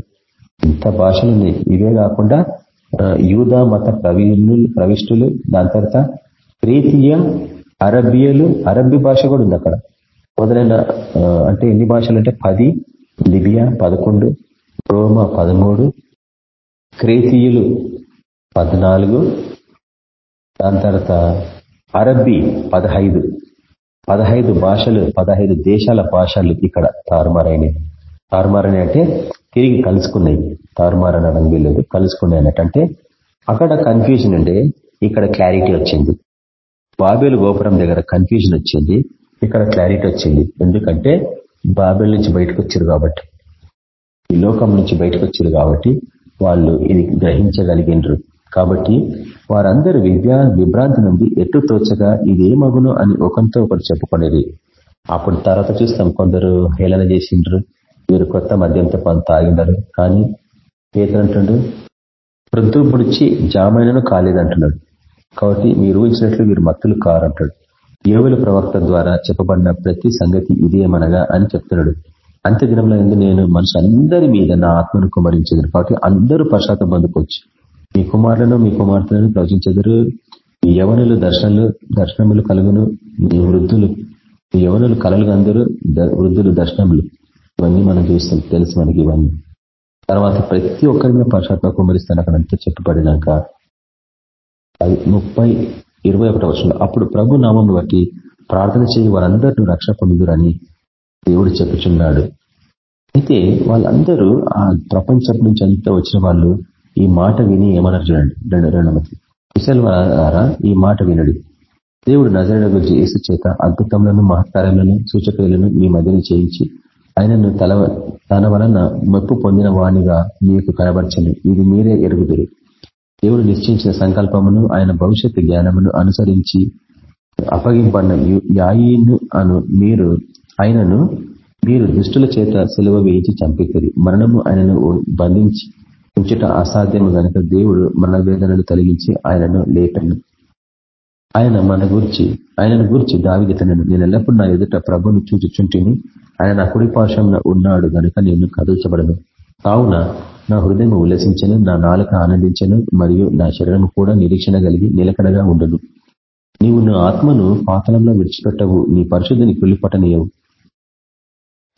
ఇంత భాషలు ఇవే కాకుండా యూదా మత ప్రవీణులు ప్రవిష్టులు దాని తర్వాత క్రీతీయ అరబియలు అరబ్బీ భాష కూడా ఉంది అక్కడ. మొదలైన అంటే ఎన్ని భాషలు అంటే పది లిబియా పదకొండు రోమా పదమూడు క్రేతీయులు పద్నాలుగు దాని తర్వాత అరబ్బీ పదహైదు. పదహైదు భాషలు పదహైదు దేశాల భాషలు ఇక్కడ తారుమారైనవి తారుమారని అంటే తిరిగి కలుసుకున్నాయి. తారుమారని అనడం వీలేదు కలుసుకున్నాయి అన్నట్టు అంటే అక్కడ కన్ఫ్యూజన్ ఉండే ఇక్కడ క్లారిటీ వచ్చింది. బాబేలు గోపురం దగ్గర కన్ఫ్యూజన్ వచ్చింది ఇక్కడ క్లారిటీ వచ్చింది. ఎందుకంటే బాబేల్ నుంచి బయటకు వచ్చారు కాబట్టి ఈ లోకం నుంచి బయటకు వచ్చారు కాబట్టి వాళ్ళు ఇది గ్రహించగలిగినరు. కాబట్టి వారందరూ విద్యా విభ్రాంతి నుండి ఎటు తోచగా ఇదేమగును అని ఒకరితో ఒకరు చెప్పుకునేది. అప్పుడు తర్వాత చూస్తాం కొందరు హేళన చేసిండ్రు వీరు కొత్త మద్యంతో కొంత తాగిండరు కానీ పేదలంటుండు ప్రొద్దు పుడిచి జామైనను కాలేదంటున్నాడు. కాబట్టి మీరు ఊహించినట్లు వీరు మత్తులు కారంటాడు యోగుల ప్రవక్త ద్వారా చెప్పబడిన ప్రతి సంగతి ఇదేమనగా అని చెప్తున్నాడు. అంత్య దినంలో నేను మనుషులందరి మీద నా ఆత్మను కుమరించదు కాబట్టి అందరూ పశ్చాత్తం పొందుకోవచ్చు. మీ కుమారులను మీ కుమార్తెలను ప్రవచించదురు. మీ యవనులు దర్శనలు దర్శనములు కలుగును. మీ వృద్ధులు మీ యవనులు కలలు అందరూ వృద్ధులు దర్శనములు. ఇవన్నీ మనం చూస్తాం. తెలుసు మనకి ఇవన్నీ. తర్వాత ప్రతి ఒక్కరిని మీద పశ్చాత్మ కుమరిస్తాను అక్కడ అంతా చెప్పబడినాక అది ముప్పై ఇరవై ఒకటో వర్షంలో అప్పుడు ప్రభు నామం బట్టి ప్రార్థన చేయి వారందరినీ రక్షణ పొందుదురని దేవుడు చెప్పుచున్నాడు. అయితే వాళ్ళందరూ ఆ ప్రపంచం నుంచి అంతా వచ్చిన వాళ్ళు ఈ మాట విని ఏమన్నారు చూడండి. రెండు రెండవది మంది. ఈ మాట వినడు. దేవుడు నజరడ గురించి ఏసు చేత అద్భుతములను మహత్కారములను సూచకలను మీ మధ్యన చేయించి ఆయనను తల తన వలన మెప్పు పొందిన వాణిగా మీకు కనబరచను. ఇది మీరే ఎరుగుదురు. దేవుడు నిశ్చయించిన సంకల్పమును ఆయన భవిష్యత్తు జ్ఞానమును అనుసరించి అప్పగింపడిన యాయిను అను మీరు ఆయనను మీరు దుష్టుల చేత సెలవు వేయించి చంపేది మరణము ఆయనను బంధించి ఉంచుట అసాధ్యము గనుక దేవుడు మన వేదనలు తొలగించి ఆయనను లేపను. ఆయన మన గురించి ఆయనను గురించి దావిగతనను నేను ఎల్లప్పుడు నా ఎదుట ప్రభును చూచుచుంటిని ఆయన నా కుడి పార్శ్వంలో ఉన్నాడు గనుక నేను కదల్చబడను. కావున నా హృదయం ఉల్లసించను నా నాలుక ఆనందించను మరియు నా శరీరం కూడా నిరీక్షణ కలిగి నిలకడగా ఉండను. నీవు నా ఆత్మను పాతలంలో విడిచిపెట్టవు నీ పరిశుద్ధిని కుళ్ళిపట్టనీయవు.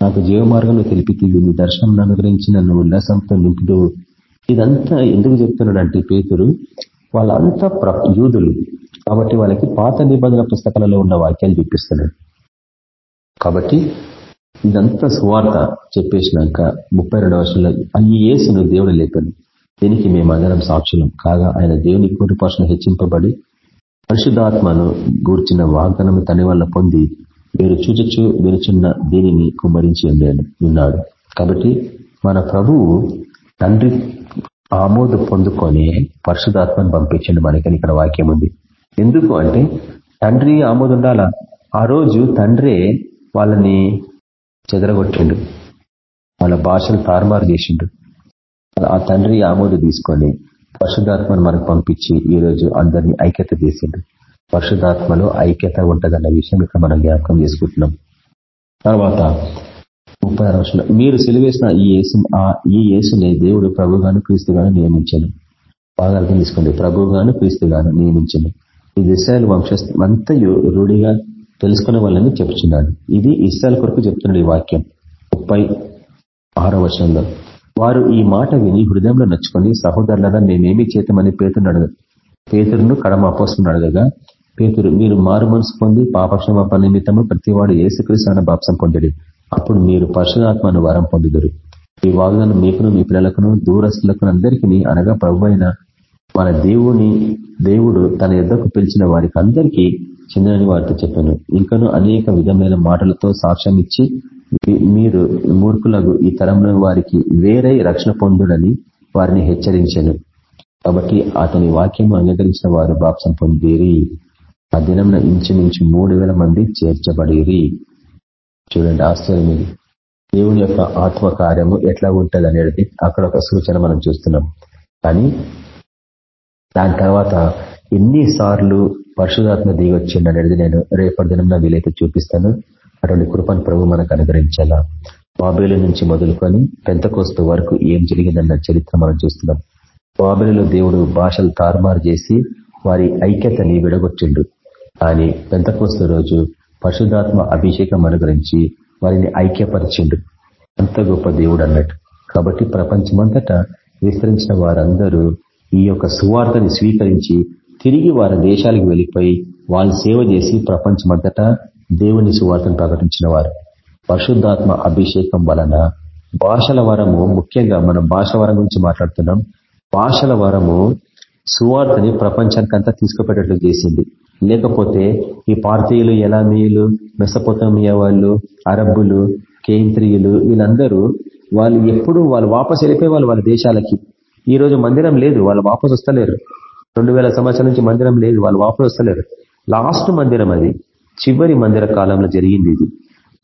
నాకు జీవ మార్గంలో తెలిపితివి నీ దర్శనం అనుగ్రహించి నన్ను ఉల్లాసంతో నింపుదువు. ఇదంతా ఎందుకు చెప్తున్నాడంటే పేతురు వాళ్ళంతా యూదులు. కాబట్టి వాళ్ళకి పాత నిబంధన పుస్తకాలలో ఉన్న వాక్యాలు చూపిస్తున్నాడు. కాబట్టి ఇదంతా సువార్త చెప్పేసినాక ముప్పై రెండవ వర్షంలో ఈ ఏసును దేవుడు లేపను. దీనికి మేమందరం సాక్షులం? కాగా ఆయన దేవుని కూటుపాషను హెచ్చింపబడి పరిశుద్ధాత్మను గూర్చిన వాగ్దానం తన వల్ల పొంది మీరు చూచచ్చు వినుచున్న దీనిని కుమ్మరించి ఉన్నాడు. కాబట్టి మన ప్రభువు తండ్రి ఆమోదు పొందుకొని పరిశుధాత్మను పంపించండి. మనకని ఇక్కడ వాక్యం ఉంది. ఎందుకు అంటే తండ్రి ఆమోదు ఉండాల? ఆ రోజు తండ్రే వాళ్ళని చెదరగొట్టిండు. వాళ్ళ భాషను తారుమారు చేసిండు. ఆ తండ్రి ఆమోదు తీసుకొని పరిశుధాత్మను మనకు పంపించి ఈ రోజు అందరినీ ఐక్యత చేసిండు. పరిశుధాత్మలో ఐక్యత ఉంటదన్న విషయం ఇక్కడ మనం జ్ఞాపకం చేసుకుంటున్నాం. తర్వాత ముప్పై రోజులు మీరు సెలవేసిన ఈ యేసు ఈ యేసునే దేవుడు ప్రభుగాను క్రీస్తుగాను నియమించను. బాగా అర్థం తీసుకోండి. ప్రభుగాను క్రీస్తుగాను నియమించను. ఇది ఇస్రాయల్ వంశస్థం అంతయు రూఢిగా తెలుసుకునే వాళ్ళని చెప్తున్నాడు. ఇది ఇస్రాయల్ కొరకు చెప్తున్నాడు ఈ వాక్యం. ముప్పై ఆరో వర్షంలో వారు ఈ మాట విని హృదయంలో నచ్చుకొని సహోదరులగా నేనేమి చేతమని పేతున్నాడు పేతురును కడమ అపోస్తున్నాడు అడగగా పేతురు మీరు మారు మనసు పొంది పాపక్షమాప నిమిత్తము ప్రతివాడు ఏసుక్రీస్తు బాప్సం పొందడు. అప్పుడు మీరు పరశురాత్మను వరం పొందుదురు. ఈ వాగ్దానం మీకును మీ పిల్లలకును దూరస్తులకు అందరికీ అనగా ప్రభు మన దేవుని దేవుడు తన యుద్ధకు పిలిచిన వారికి అందరికీ చెందినని వారితో చెప్పాను. ఇంకను అనేక విధమైన మాటలతో సాక్ష్యం ఇచ్చి మీరు మూర్ఖులకు ఈ తరంలో వారికి వేరే రక్షణ పొందుడని వారిని హెచ్చరించాను. కాబట్టి అతని వాక్యం అంగీకరించిన వారు బాప్సం పొందిరి. ఆ దినం ఇంచుమించు మూడు వేల మంది చేర్చబడిరి. చూడండి ఆశ్చర్యం ఇది. దేవుని యొక్క ఆత్మ కార్యము ఎట్లా ఉంటుంది అనేది అక్కడ ఒక సూచన మనం చూస్తున్నాం. కానీ దాని తర్వాత ఎన్నిసార్లు పరిశుధాత్మ దిగొచ్చింది అనేది నేను రేపటి దినం నా వీలైతే చూపిస్తాను. అటువంటి కృపను ప్రభు మనకు అనుగ్రహించాలా? బాబేలు నుంచి మొదలుకొని పెంతకోస్తు వరకు ఏం జరిగిందన్న చరిత్ర మనం చూస్తున్నాం. బాబేలులో దేవుడు భాషలు తారుమారు చేసి వారి ఐక్యతని విడగొట్టిండు. కానీ పెంతకోస్తు రోజు పరిశుధాత్మ అభిషేకం అనుగ్రహించి వారిని ఐక్యపరిచిండు. అంత గొప్ప దేవుడు అన్నట్టు. కాబట్టి ప్రపంచమంతటా విస్తరించిన వారందరూ ఈ యొక్క సువార్తని స్వీకరించి తిరిగి వారి దేశాలకు వెళ్ళిపోయి వాళ్ళు సేవ చేసి ప్రపంచమంతటా దేవుని సువార్తను ప్రకటించిన వారు. పరిశుద్ధాత్మ అభిషేకం వలన భాషల వరము ముఖ్యంగా మనం భాష వరం గురించి మాట్లాడుతున్నాం. భాషల వరము సువార్తని ప్రపంచానికంతా తీసుకుపెట్టట్లు చేసింది. లేకపోతే ఈ పార్థీయులు ఎలామీయులు మెసపోతమియా వాళ్ళు అరబ్బులు కేంద్రీయులు వీళ్ళందరూ వాళ్ళు ఎప్పుడు వాళ్ళు వాపసు వెళ్ళిపోయి వాళ్ళు వాళ్ళ దేశాలకి. ఈ రోజు మందిరం లేదు వాళ్ళు వాపసు వస్తలేరు. రెండు వేల సంవత్సరాల నుంచి మందిరం లేదు వాళ్ళు వాపసు వస్తలేరు. లాస్ట్ మందిరం అది. చివరి మందిర కాలంలో జరిగింది ఇది.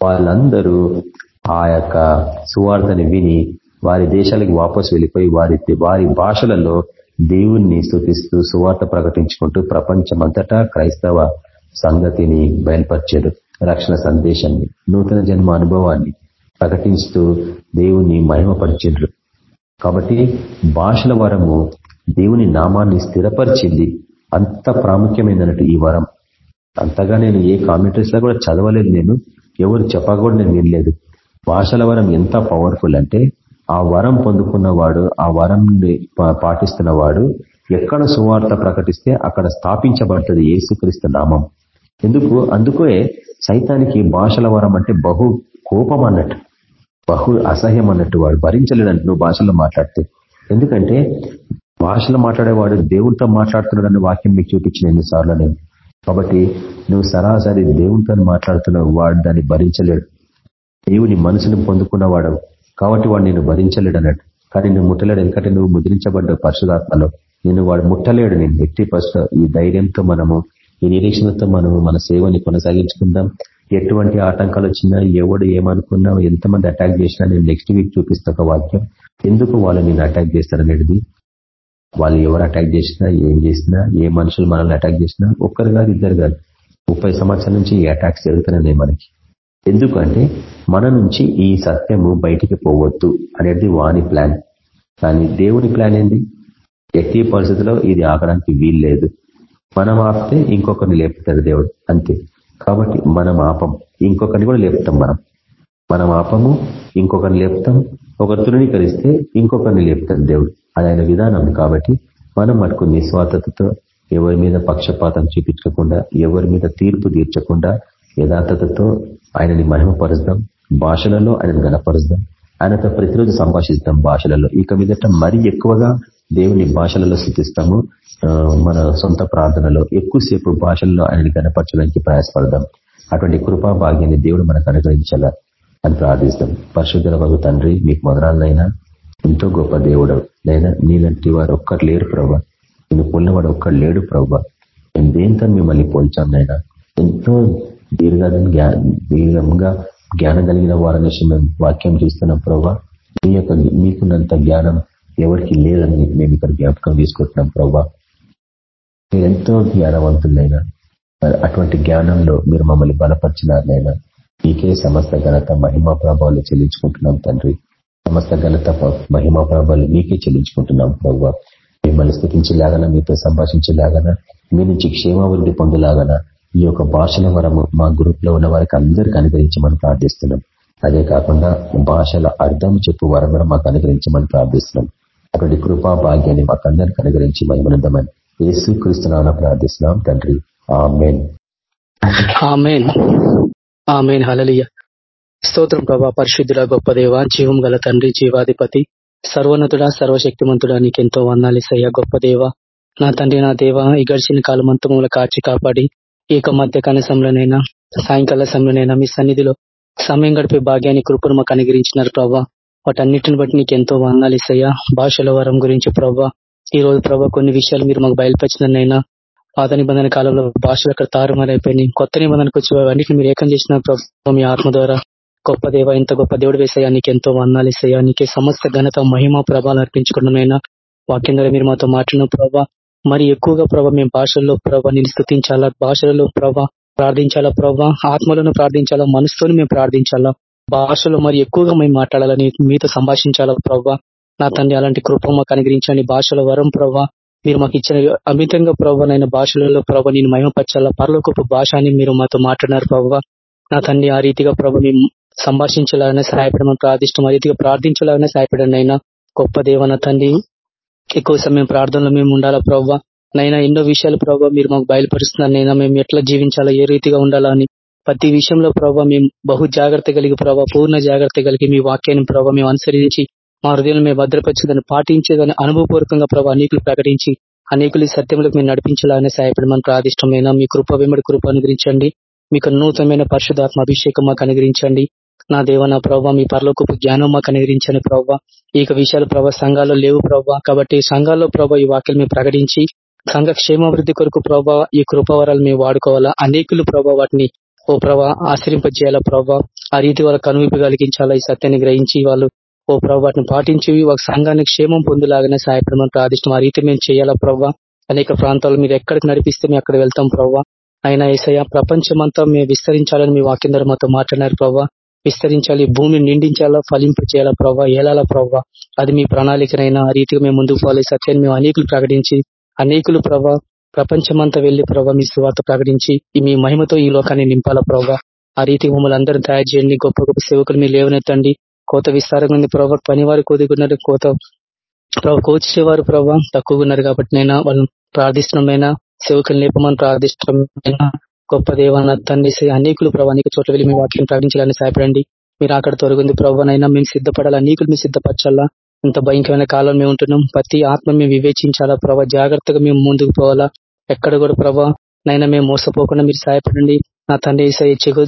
వాళ్ళందరూ ఆ యొక్క సువార్తని విని వారి దేశాలకి వాపసు వెళ్ళిపోయి వారి వారి భాషలలో దేవుణ్ణి స్థుతిస్తూ సువార్త ప్రకటించుకుంటూ ప్రపంచమంతటా క్రైస్తవ సంగతిని బయలుపరిచారు రక్షణ సందేశాన్ని నూతన జన్మ అనుభవాన్ని ప్రకటిస్తూ దేవుణ్ణి మహిమపరిచిండ్రు. కాబట్టి భాషల వరము దేవుని నామాన్ని స్థిరపరిచింది అంత ప్రాముఖ్యమైనట్టు ఈ వరం. అంతగా నేను ఏ కామెంటరీస్లో కూడా చదవలేదు నేను ఎవరు చెప్పకూడదు నేను వినలేదు. భాషల వరం ఎంత పవర్ఫుల్ అంటే ఆ వరం పొందుకున్నవాడు ఆ వరం పాటిస్తున్నవాడు ఎక్కడ సువార్త ప్రకటిస్తే అక్కడ స్థాపించబడుతుంది ఏసుక్రీస్తు నామం. ఎందుకు? అందుకే సైతానికి భాషల వరం అంటే బహు కోపం అన్నట్టు బహు అసహ్యం అన్నట్టు వాడు భరించలేడంట నువ్వు భాషలో మాట్లాడితే. ఎందుకంటే భాషలో మాట్లాడేవాడు దేవుడితో మాట్లాడుతున్నాడని వాక్యం మీకు చూపించిన ఎన్నిసార్లు నేను. కాబట్టి నువ్వు సరాసరి దేవుడితో మాట్లాడుతున్నావు వాడు దాన్ని భరించలేడు. దేవుని మనసును పొందుకున్నవాడు కాబట్టి వాడు నేను భరించలేడు అన్నట్టు కానీ నువ్వు ముట్టలేడు. ఎందుకంటే నువ్వు ముద్రించబడ్డ పరిశుధాత్మలో నేను వాడు ముట్టలేడు. నేను ఎట్టి ఫస్ట్ ఈ ధైర్యంతో మనము ఈ నిరీక్షణతో మనము మన సేవని కొనసాగించుకుందాం. ఎటువంటి ఆటంకాలు వచ్చినా ఎవడు ఏమనుకున్నా ఎంతమంది అటాక్ చేసినా నేను నెక్స్ట్ వీక్ చూపిస్తా ఒక వాక్యం. ఎందుకు వాళ్ళు నేను అటాక్ చేస్తారనేది? వాళ్ళు ఎవరు అటాక్ చేసినా ఏం చేసినా ఏ మనుషులు మనల్ని అటాక్ చేసినా ఒక్కరు కాదు ఇద్దరు కాదు. ముప్పై సంవత్సరాల నుంచి ఈ అటాక్స్ జరుగుతున్నాయి మనకి. ఎందుకంటే మన నుంచి ఈ సత్యము బయటికి పోవద్దు అనేది వాని ప్లాన్. కానీ దేవుని ప్లాన్ ఏంది? ఎట్టి పరిస్థితిలో ఇది ఆగడానికి వీల్లేదు. మనం ఆపితే ఇంకొకరిని లేపుతాడు దేవుడు అంతే. కాబట్టి మనం ఆపం ఇంకొకరిని కూడా లేపుతాం మనం. మనం ఆపము ఇంకొకరిని లేపుతాం ఒకరు తృణీకరిస్తే ఇంకొకరిని లేపుతాడు దేవుడు. అది ఆయన విధానం కాబట్టి మనం మటుకు నిస్వార్థతతో ఎవరి మీద పక్షపాతం చూపించకుండా ఎవరి మీద తీర్పు తీర్చకుండా యథార్థతతో ఆయనని మహిమపరుస్తాం భాషలలో ఆయనను గణపరుద్దాం ఆయనతో ప్రతిరోజు సంభాషిస్తాం భాషలలో. ఇక మీదట మరీ ఎక్కువగా దేవుని భాషలలో స్థుతిస్తాము. మన సొంత ప్రార్థనలో ఎక్కువసేపు భాషల్లో ఆయనని కనపరచడానికి ప్రయాసపడదాం. అటువంటి కృపా భాగ్యాన్ని దేవుడు మనకు అనుగ్రహించాల అని ప్రార్థిస్తాం. పరిశుద్ధుల వారు తండ్రి మీకు మొదలైనా ఎంతో గొప్ప దేవుడు నైనా నీలాంటి వారు ఒక్కరు లేరు ప్రభా. నేను పొన్నవాడు ఒక్కడు లేడు ప్రభా. మేము దేంతో మిమ్మల్ని పోల్చాం నైనా ఎంతో దీర్ఘ దీర్ఘంగా జ్ఞానం కలిగిన వారని మేము వాక్యం చూస్తున్నాం ప్రభా మీ యొక్క మీకున్నంత జ్ఞానం ఎవరికి లేదని మేము ఇక్కడ జ్ఞాపకం తీసుకుంటున్నాం ప్రభా. మీరెంతో జ్ఞానవంతులైనా అటువంటి జ్ఞానంలో మీరు మమ్మల్ని బలపరిచినారనైనా మీకే సమస్త ఘనత మహిమా ప్రభావాలు చెల్లించుకుంటున్నాం తండ్రి. సమస్త ఘనత మహిమా ప్రభావాలు మీకే చెల్లించుకుంటున్నాం ప్రభావ మిమ్మల్ని స్థితించేలాగన మీతో సంభాషించేలాగన మీ నుంచి క్షేమాభివృద్ధి పొందేలాగన ఈ యొక్క భాషల వరము మా గ్రూప్లో ఉన్న వారికి అందరికీ అనుగ్రహించమని ప్రార్థిస్తున్నాం. అదే కాకుండా భాషల అర్థం చెప్పు వరం కూడా మాకు అనుగ్రహించమని ప్రార్థిస్తున్నాం. అటువంటి కృపా భాగ్యాన్ని మాకు అందరికి అనుగ్రహించి మహిమనందమని యేసు క్రీస్తున్నా ప్రార్థిస్తున్నాం తండ్రి. ఆమెన్. హలలియ స్తోత్రం ప్రభా పరిశుద్ధుల గొప్ప దేవ జీవం గల తండ్రి జీవాధిపతి సర్వోన్నతుడా సర్వశక్తిమంతుడా నీకెంతో వందాలిసయ్యా గొప్ప దేవ. నా తండ్రి నా దేవ ఈ గడిచిన కాలం మమ్మల్ని కాచి కాపాడి ఏక మధ్య కనసంలోనైనా సాయంకాల సమయంలోనైనా మీ సన్నిధిలో సమయం గడిపే భాగ్యాన్ని కృపను మాకు అనుగ్రహించినారు ప్రభా వాటన్నిటిని బట్టి నీకు ఎంతో ఇస్తాయా భాషల వరం గురించి ప్రభా ఈ రోజు ప్రభా కొన్ని విషయాలు మీరు మాకు బయలుపరిచినైనా పాత నిబంధన కాలంలో భాషలు అక్కడ తారుమారైపోయినాయి. కొత్త నిబంధనకు వచ్చి అన్నింటిని మీరు ఏకం చేసిన ప్రభావ మీ ఆత్మ ద్వారా. గొప్ప దేవ ఇంత గొప్ప దేవుడు వేసయ్యా. నీకు ఎంతో వందాలు ఇస్తాయా నీకే సమస్త ఘనత మహిమ ప్రభావాలు అర్పించుకున్నామైనా వాక్యం ద్వారా మీరు మాతో మాట్లాడిన ప్రభావ మరి ఎక్కువగా ప్రభా మేము భాషల్లో ప్రభా నేను స్థుతించాలా? భాషలలో ప్రభా ప్రార్థించాలా ప్రభా? ఆత్మలను ప్రార్థించాలా? మనసుతో మేము ప్రార్థించాలా? భాషలో మరి ఎక్కువగా మేము మాట్లాడాలని మీతో సంభాషించాలా ప్రభా? నా తండ్రి అలాంటి కృప మాకు అనుగ్రహించండి. భాషల వరం ప్రభా మీరు మాకు ఇచ్చిన అమితంగా ప్రభా నైనా భాషలలో ప్రభా నేను మహిమపరచాలా? పరలోకపు భాష అని మీరు మాతో మాట్లాడినారు ప్రభా. నా తండ్రి ఆ రీతిగా ప్రభా మేము సంభాషించాలనే సహాయపడమని ప్రార్థిష్టం ఆ రీతిగా ప్రార్థించాలనే సహాయపడండి అయినా. గొప్ప దేవన తండ్రి ఎక్కువ సమయం ప్రార్థనలో మేము ఉండాలా ప్రభావ నైనా ఎన్నో విషయాలు ప్రభావ మీరు మాకు బయలుపరుస్తున్నారు. నైనా మేము ఎట్లా జీవించాలా ఏ రీతిగా ఉండాలా అని. ప్రతి విషయంలో ప్రభావ మేము బహు జాగ్రత్త కలిగి ప్రభావ పూర్ణ జాగ్రత్త కలిగి మీ వాక్యాన్ని ప్రభావ మేము అనుసరించి మా హృదయం మేము భద్రపరిచేదని పాటించేదని అనుభవపూర్వకంగా ప్రభావ అనేకులు ప్రకటించి అనేకులు సత్యములకు మేము మేము నడిపించాలని సహాయపడమని ప్రాదిష్టమైన మీ కృప వెంబడి కృప అనుగ్రించండి మీకు నూతనమైన పరిశుధాత్మ అభిషేకం మాకు అనుగ్రించండి నా దేవ నా ప్రభావ మీ పరలోకపు జ్ఞానం మాకు అనుగ్రహించండి ప్రభావ ఈ యొక్క విషయాలు ప్రభావ సంఘాల్లో లేవు ప్రభావ కాబట్టి సంఘాల్లో ప్రభావ ఈ వాక్యం మేము ప్రకటించి సంఘ క్షేమాభివృద్ధి కొరకు ప్రభావ ఈ కృపవరాలు మేము వాడుకోవాలా? అనేకులు ప్రభావ వాటిని ఓ ప్రభా ఆశ్రయింపజేయాలా ప్రభావ ఆ రీతి వాళ్ళ కనువిపు కలిగించాలా? ఈ సత్యాన్ని గ్రహించి వాళ్ళు ఓ ప్రభావ వాటిని పాటించి ఒక సంఘాన్ని క్షేమం పొందేలాగానే సహాయపడమని ప్రార్థిష్టం ఆ రీతి మేము చేయాలా ప్రభావ అనేక ప్రాంతాలు మీరు ఎక్కడికి నడిపిస్తే మేము అక్కడ వెళ్తాం ప్రభావ అయినా ఏసయ్య ప్రపంచమంతా మేము విస్తరించాలని మీ వాక్యందరూ మాతో మాట్లాడినారు ప్రభావ విస్తరించాలి భూమిని నిండించాలా ఫలింపు చేయాలా ప్రభావ ఏలాలా ప్రభావ అది మీ ప్రణాళికనైనా ఆ రీతిగా మేము ముందుకు పోవాలి. సత్యాన్ని మేము అనేకులు ప్రకటించి అనేకులు ప్రభా ప్రపంచమంతా వెళ్ళి ప్రభావ మీ సువార్త ప్రకటించి మీ మహిమతో ఈ లోకాన్ని నింపాలా ప్రభావ ఆ రీతి మమ్మల్ని అందరూ తయారు చేయండి. గొప్ప గొప్ప సేవకులు మీరు లేవనెత్తండి. కోత విస్తారంగా ఉంది ప్రభావ పనివారు కొద్దిగున్నారు కోత ప్రభావ కోచేవారు ప్రభావ తక్కువగా ఉన్నారు కాబట్టి నైనా వాళ్ళని ప్రార్థిష్టమైన సేవకులు లేపమని ప్రార్థిష్టమైనా గొప్ప దేవన తండ్రి అనేకులు ప్రభావ అనేక చోట్ల వెళ్ళి మీ వాక్యం ప్రకటించాలని సహాయపడండి. మీరు అక్కడ తొలగింది ప్రభావనైనా మేము సిద్ధపడాలా? అనేకులు మీరు సిద్ధపరచాలా? ఇంత భయంకరమైన కాలం మేము ఉంటున్నాం. ప్రతి ఆత్మ మేము వివేచించాలా? ప్రభా జాగ్రత్తగా మేము ముందుకు పోవాలా? ఎక్కడ కూడా ప్రభా నైనా మేము మోసపోకుండా మీరు సహాయపడండి. నా తండ్రి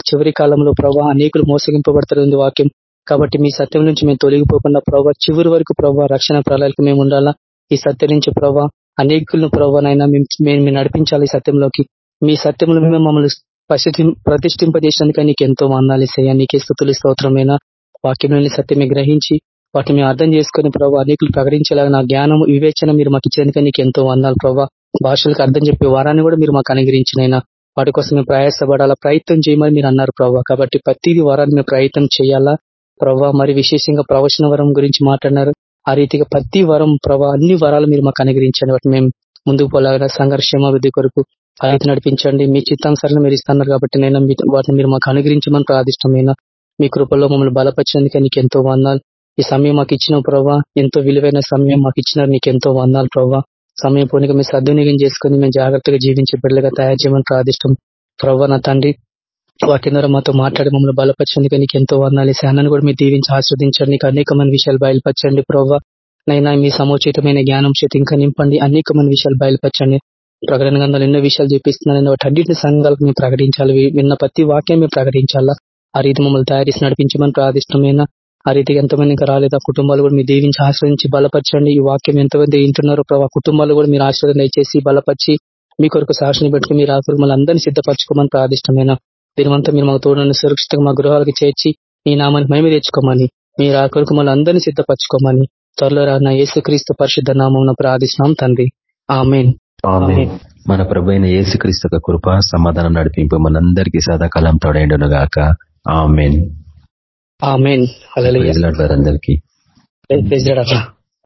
చివరి కాలంలో ప్రభా అనేకులు మోసగింపబడుతుంది వాక్యం. కాబట్టి మీ సత్యం నుంచి మేము తొలగిపోకుండా ప్రభావ చివరి వరకు ప్రభావ రక్షణ ప్రణాళిక మేము ఉండాలా? ఈ సత్యం నుంచి ప్రభావ అనేకులను ప్రభావ నైనా మేము నడిపించాలి ఈ సత్యంలోకి? మీ సత్యంలో మేము మమ్మల్ని ప్రతిష్ఠింపజేసినందుకే నీకు ఎంతో వందాలి సయ్యా నీకే స్థుతులు స్తోత్రమైన వాక్యంలోని సత్యమే గ్రహించి వాటిని మేము అర్థం చేసుకుని ప్రభావ అనేకులు ప్రకటించేలాగా నా జ్ఞానం వివేచన మీరు మాకు ఇచ్చేందుకే నీకు ఎంతో వందాలు ప్రభావ భాషలకు అర్థం చెప్పే వారాన్ని కూడా మీరు మాకు అనుగ్రహించినైనా వాటి కోసం మేము ప్రయాసపడాలా? ప్రయత్నం చేయమని మీరు అన్నారు ప్రభావ కాబట్టి ప్రతిదీ వారాన్ని మేము ప్రయత్నం చేయాలా? ప్రభావ మరి విశేషంగా ప్రవచన వరం గురించి మాట్లాడినారు. ఆ రీతిగా ప్రతి వరం ప్రభావ అన్ని వరాలు మీరు మాకు అనుగ్రహించండి. వాటి మేము ముందుకు పోలాగా సంఘర్షమాభివృద్ధి కొరకు అయితే నడిపించండి. మీ చిత్తానుసరణ మీరు ఇస్తున్నారు కాబట్టి నేను వాటిని మీరు మాకు అనుగ్రహించమని ప్రాదిష్టమైన మీ కృపల్లో మమ్మల్ని బలపరిచినందుకే నీకు ఎంతో వందాలు ఈ సమయం మాకు ఇచ్చిన ప్రభావ ఎంతో విలువైన సమయం మాకు ఇచ్చినారు. నీకు ఎంతో వందాలు ప్రభావ సమయం పోనీగా మీరు సద్వినియోగం చేసుకుని మేము జాగ్రత్తగా జీవించే బిడ్డలుగా తయారు చేయమని ప్రాదిష్టం ప్రభా నా తండ్రి వాటి ద్వారా మాతో మాట్లాడి మమ్మల్ని బలపరచండి నీకు ఎంతో వందాలి శానాన్ని కూడా మీరు దీవించి ఆస్వాదించండి నీకు అనేకమైన విషయాలు బయలుపరచండి ప్రభావ నైనా మీ సముచితమైన జ్ఞానం చేతి ఇంకా నింపండి. అనేకమైన విషయాలు బయలుపరచండి. ప్రకటన గంధాలు ఎన్నో విషయాలు చూపిస్తున్నారని వాటి అన్నింటిని సంఘాలకు మేము ప్రకటించాలి. విన్న ప్రతి వాక్యం మేము ప్రకటించాలా? ఆ రీతి మమ్మల్ని తయారు చేసి నడిపించమని ప్రాదిష్టమైన ఆ రీతికి ఎంతమంది ఇంకా రాలేదు. కుటుంబాలు కూడా మీరు దీవించి ఆశ్రయించి బలపరచండి. ఈ వాక్యం ఎంతమంది వింటున్నారో ప్రభావ కుటుంబాలు కూడా మీరు ఆశ్రయం దయచేసి బలపరిచి మీ కొరకు సాక్షిని పెట్టుకుని మీరు ఆకులు మళ్ళీ అందరినీ సిద్ధపరచుకోమని ప్రాదిష్టమైన దీనివంతా మీరు మాకు తోడని సురక్షితంగా మా గృహాలకు చేర్చి ఈ నామాన్ని మేము తెచ్చుకోమని మీరు ఆ కొరకు మళ్ళీ అందరినీ సిద్ధపరచుకోమని త్వరలో రాన్న యేసుక్రీస్తు పరిశుద్ధ నామం ప్రార్థిస్తున్నాం తండ్రి. ఆమెన్. మన ప్రభు అయిన యేసుక్రీస్తు కృప సమాధానం నడిపింపు మనందరికీ సదాకాలం తోడైండును గాక. ఆమెన్. ఆమెన్. అందరికీ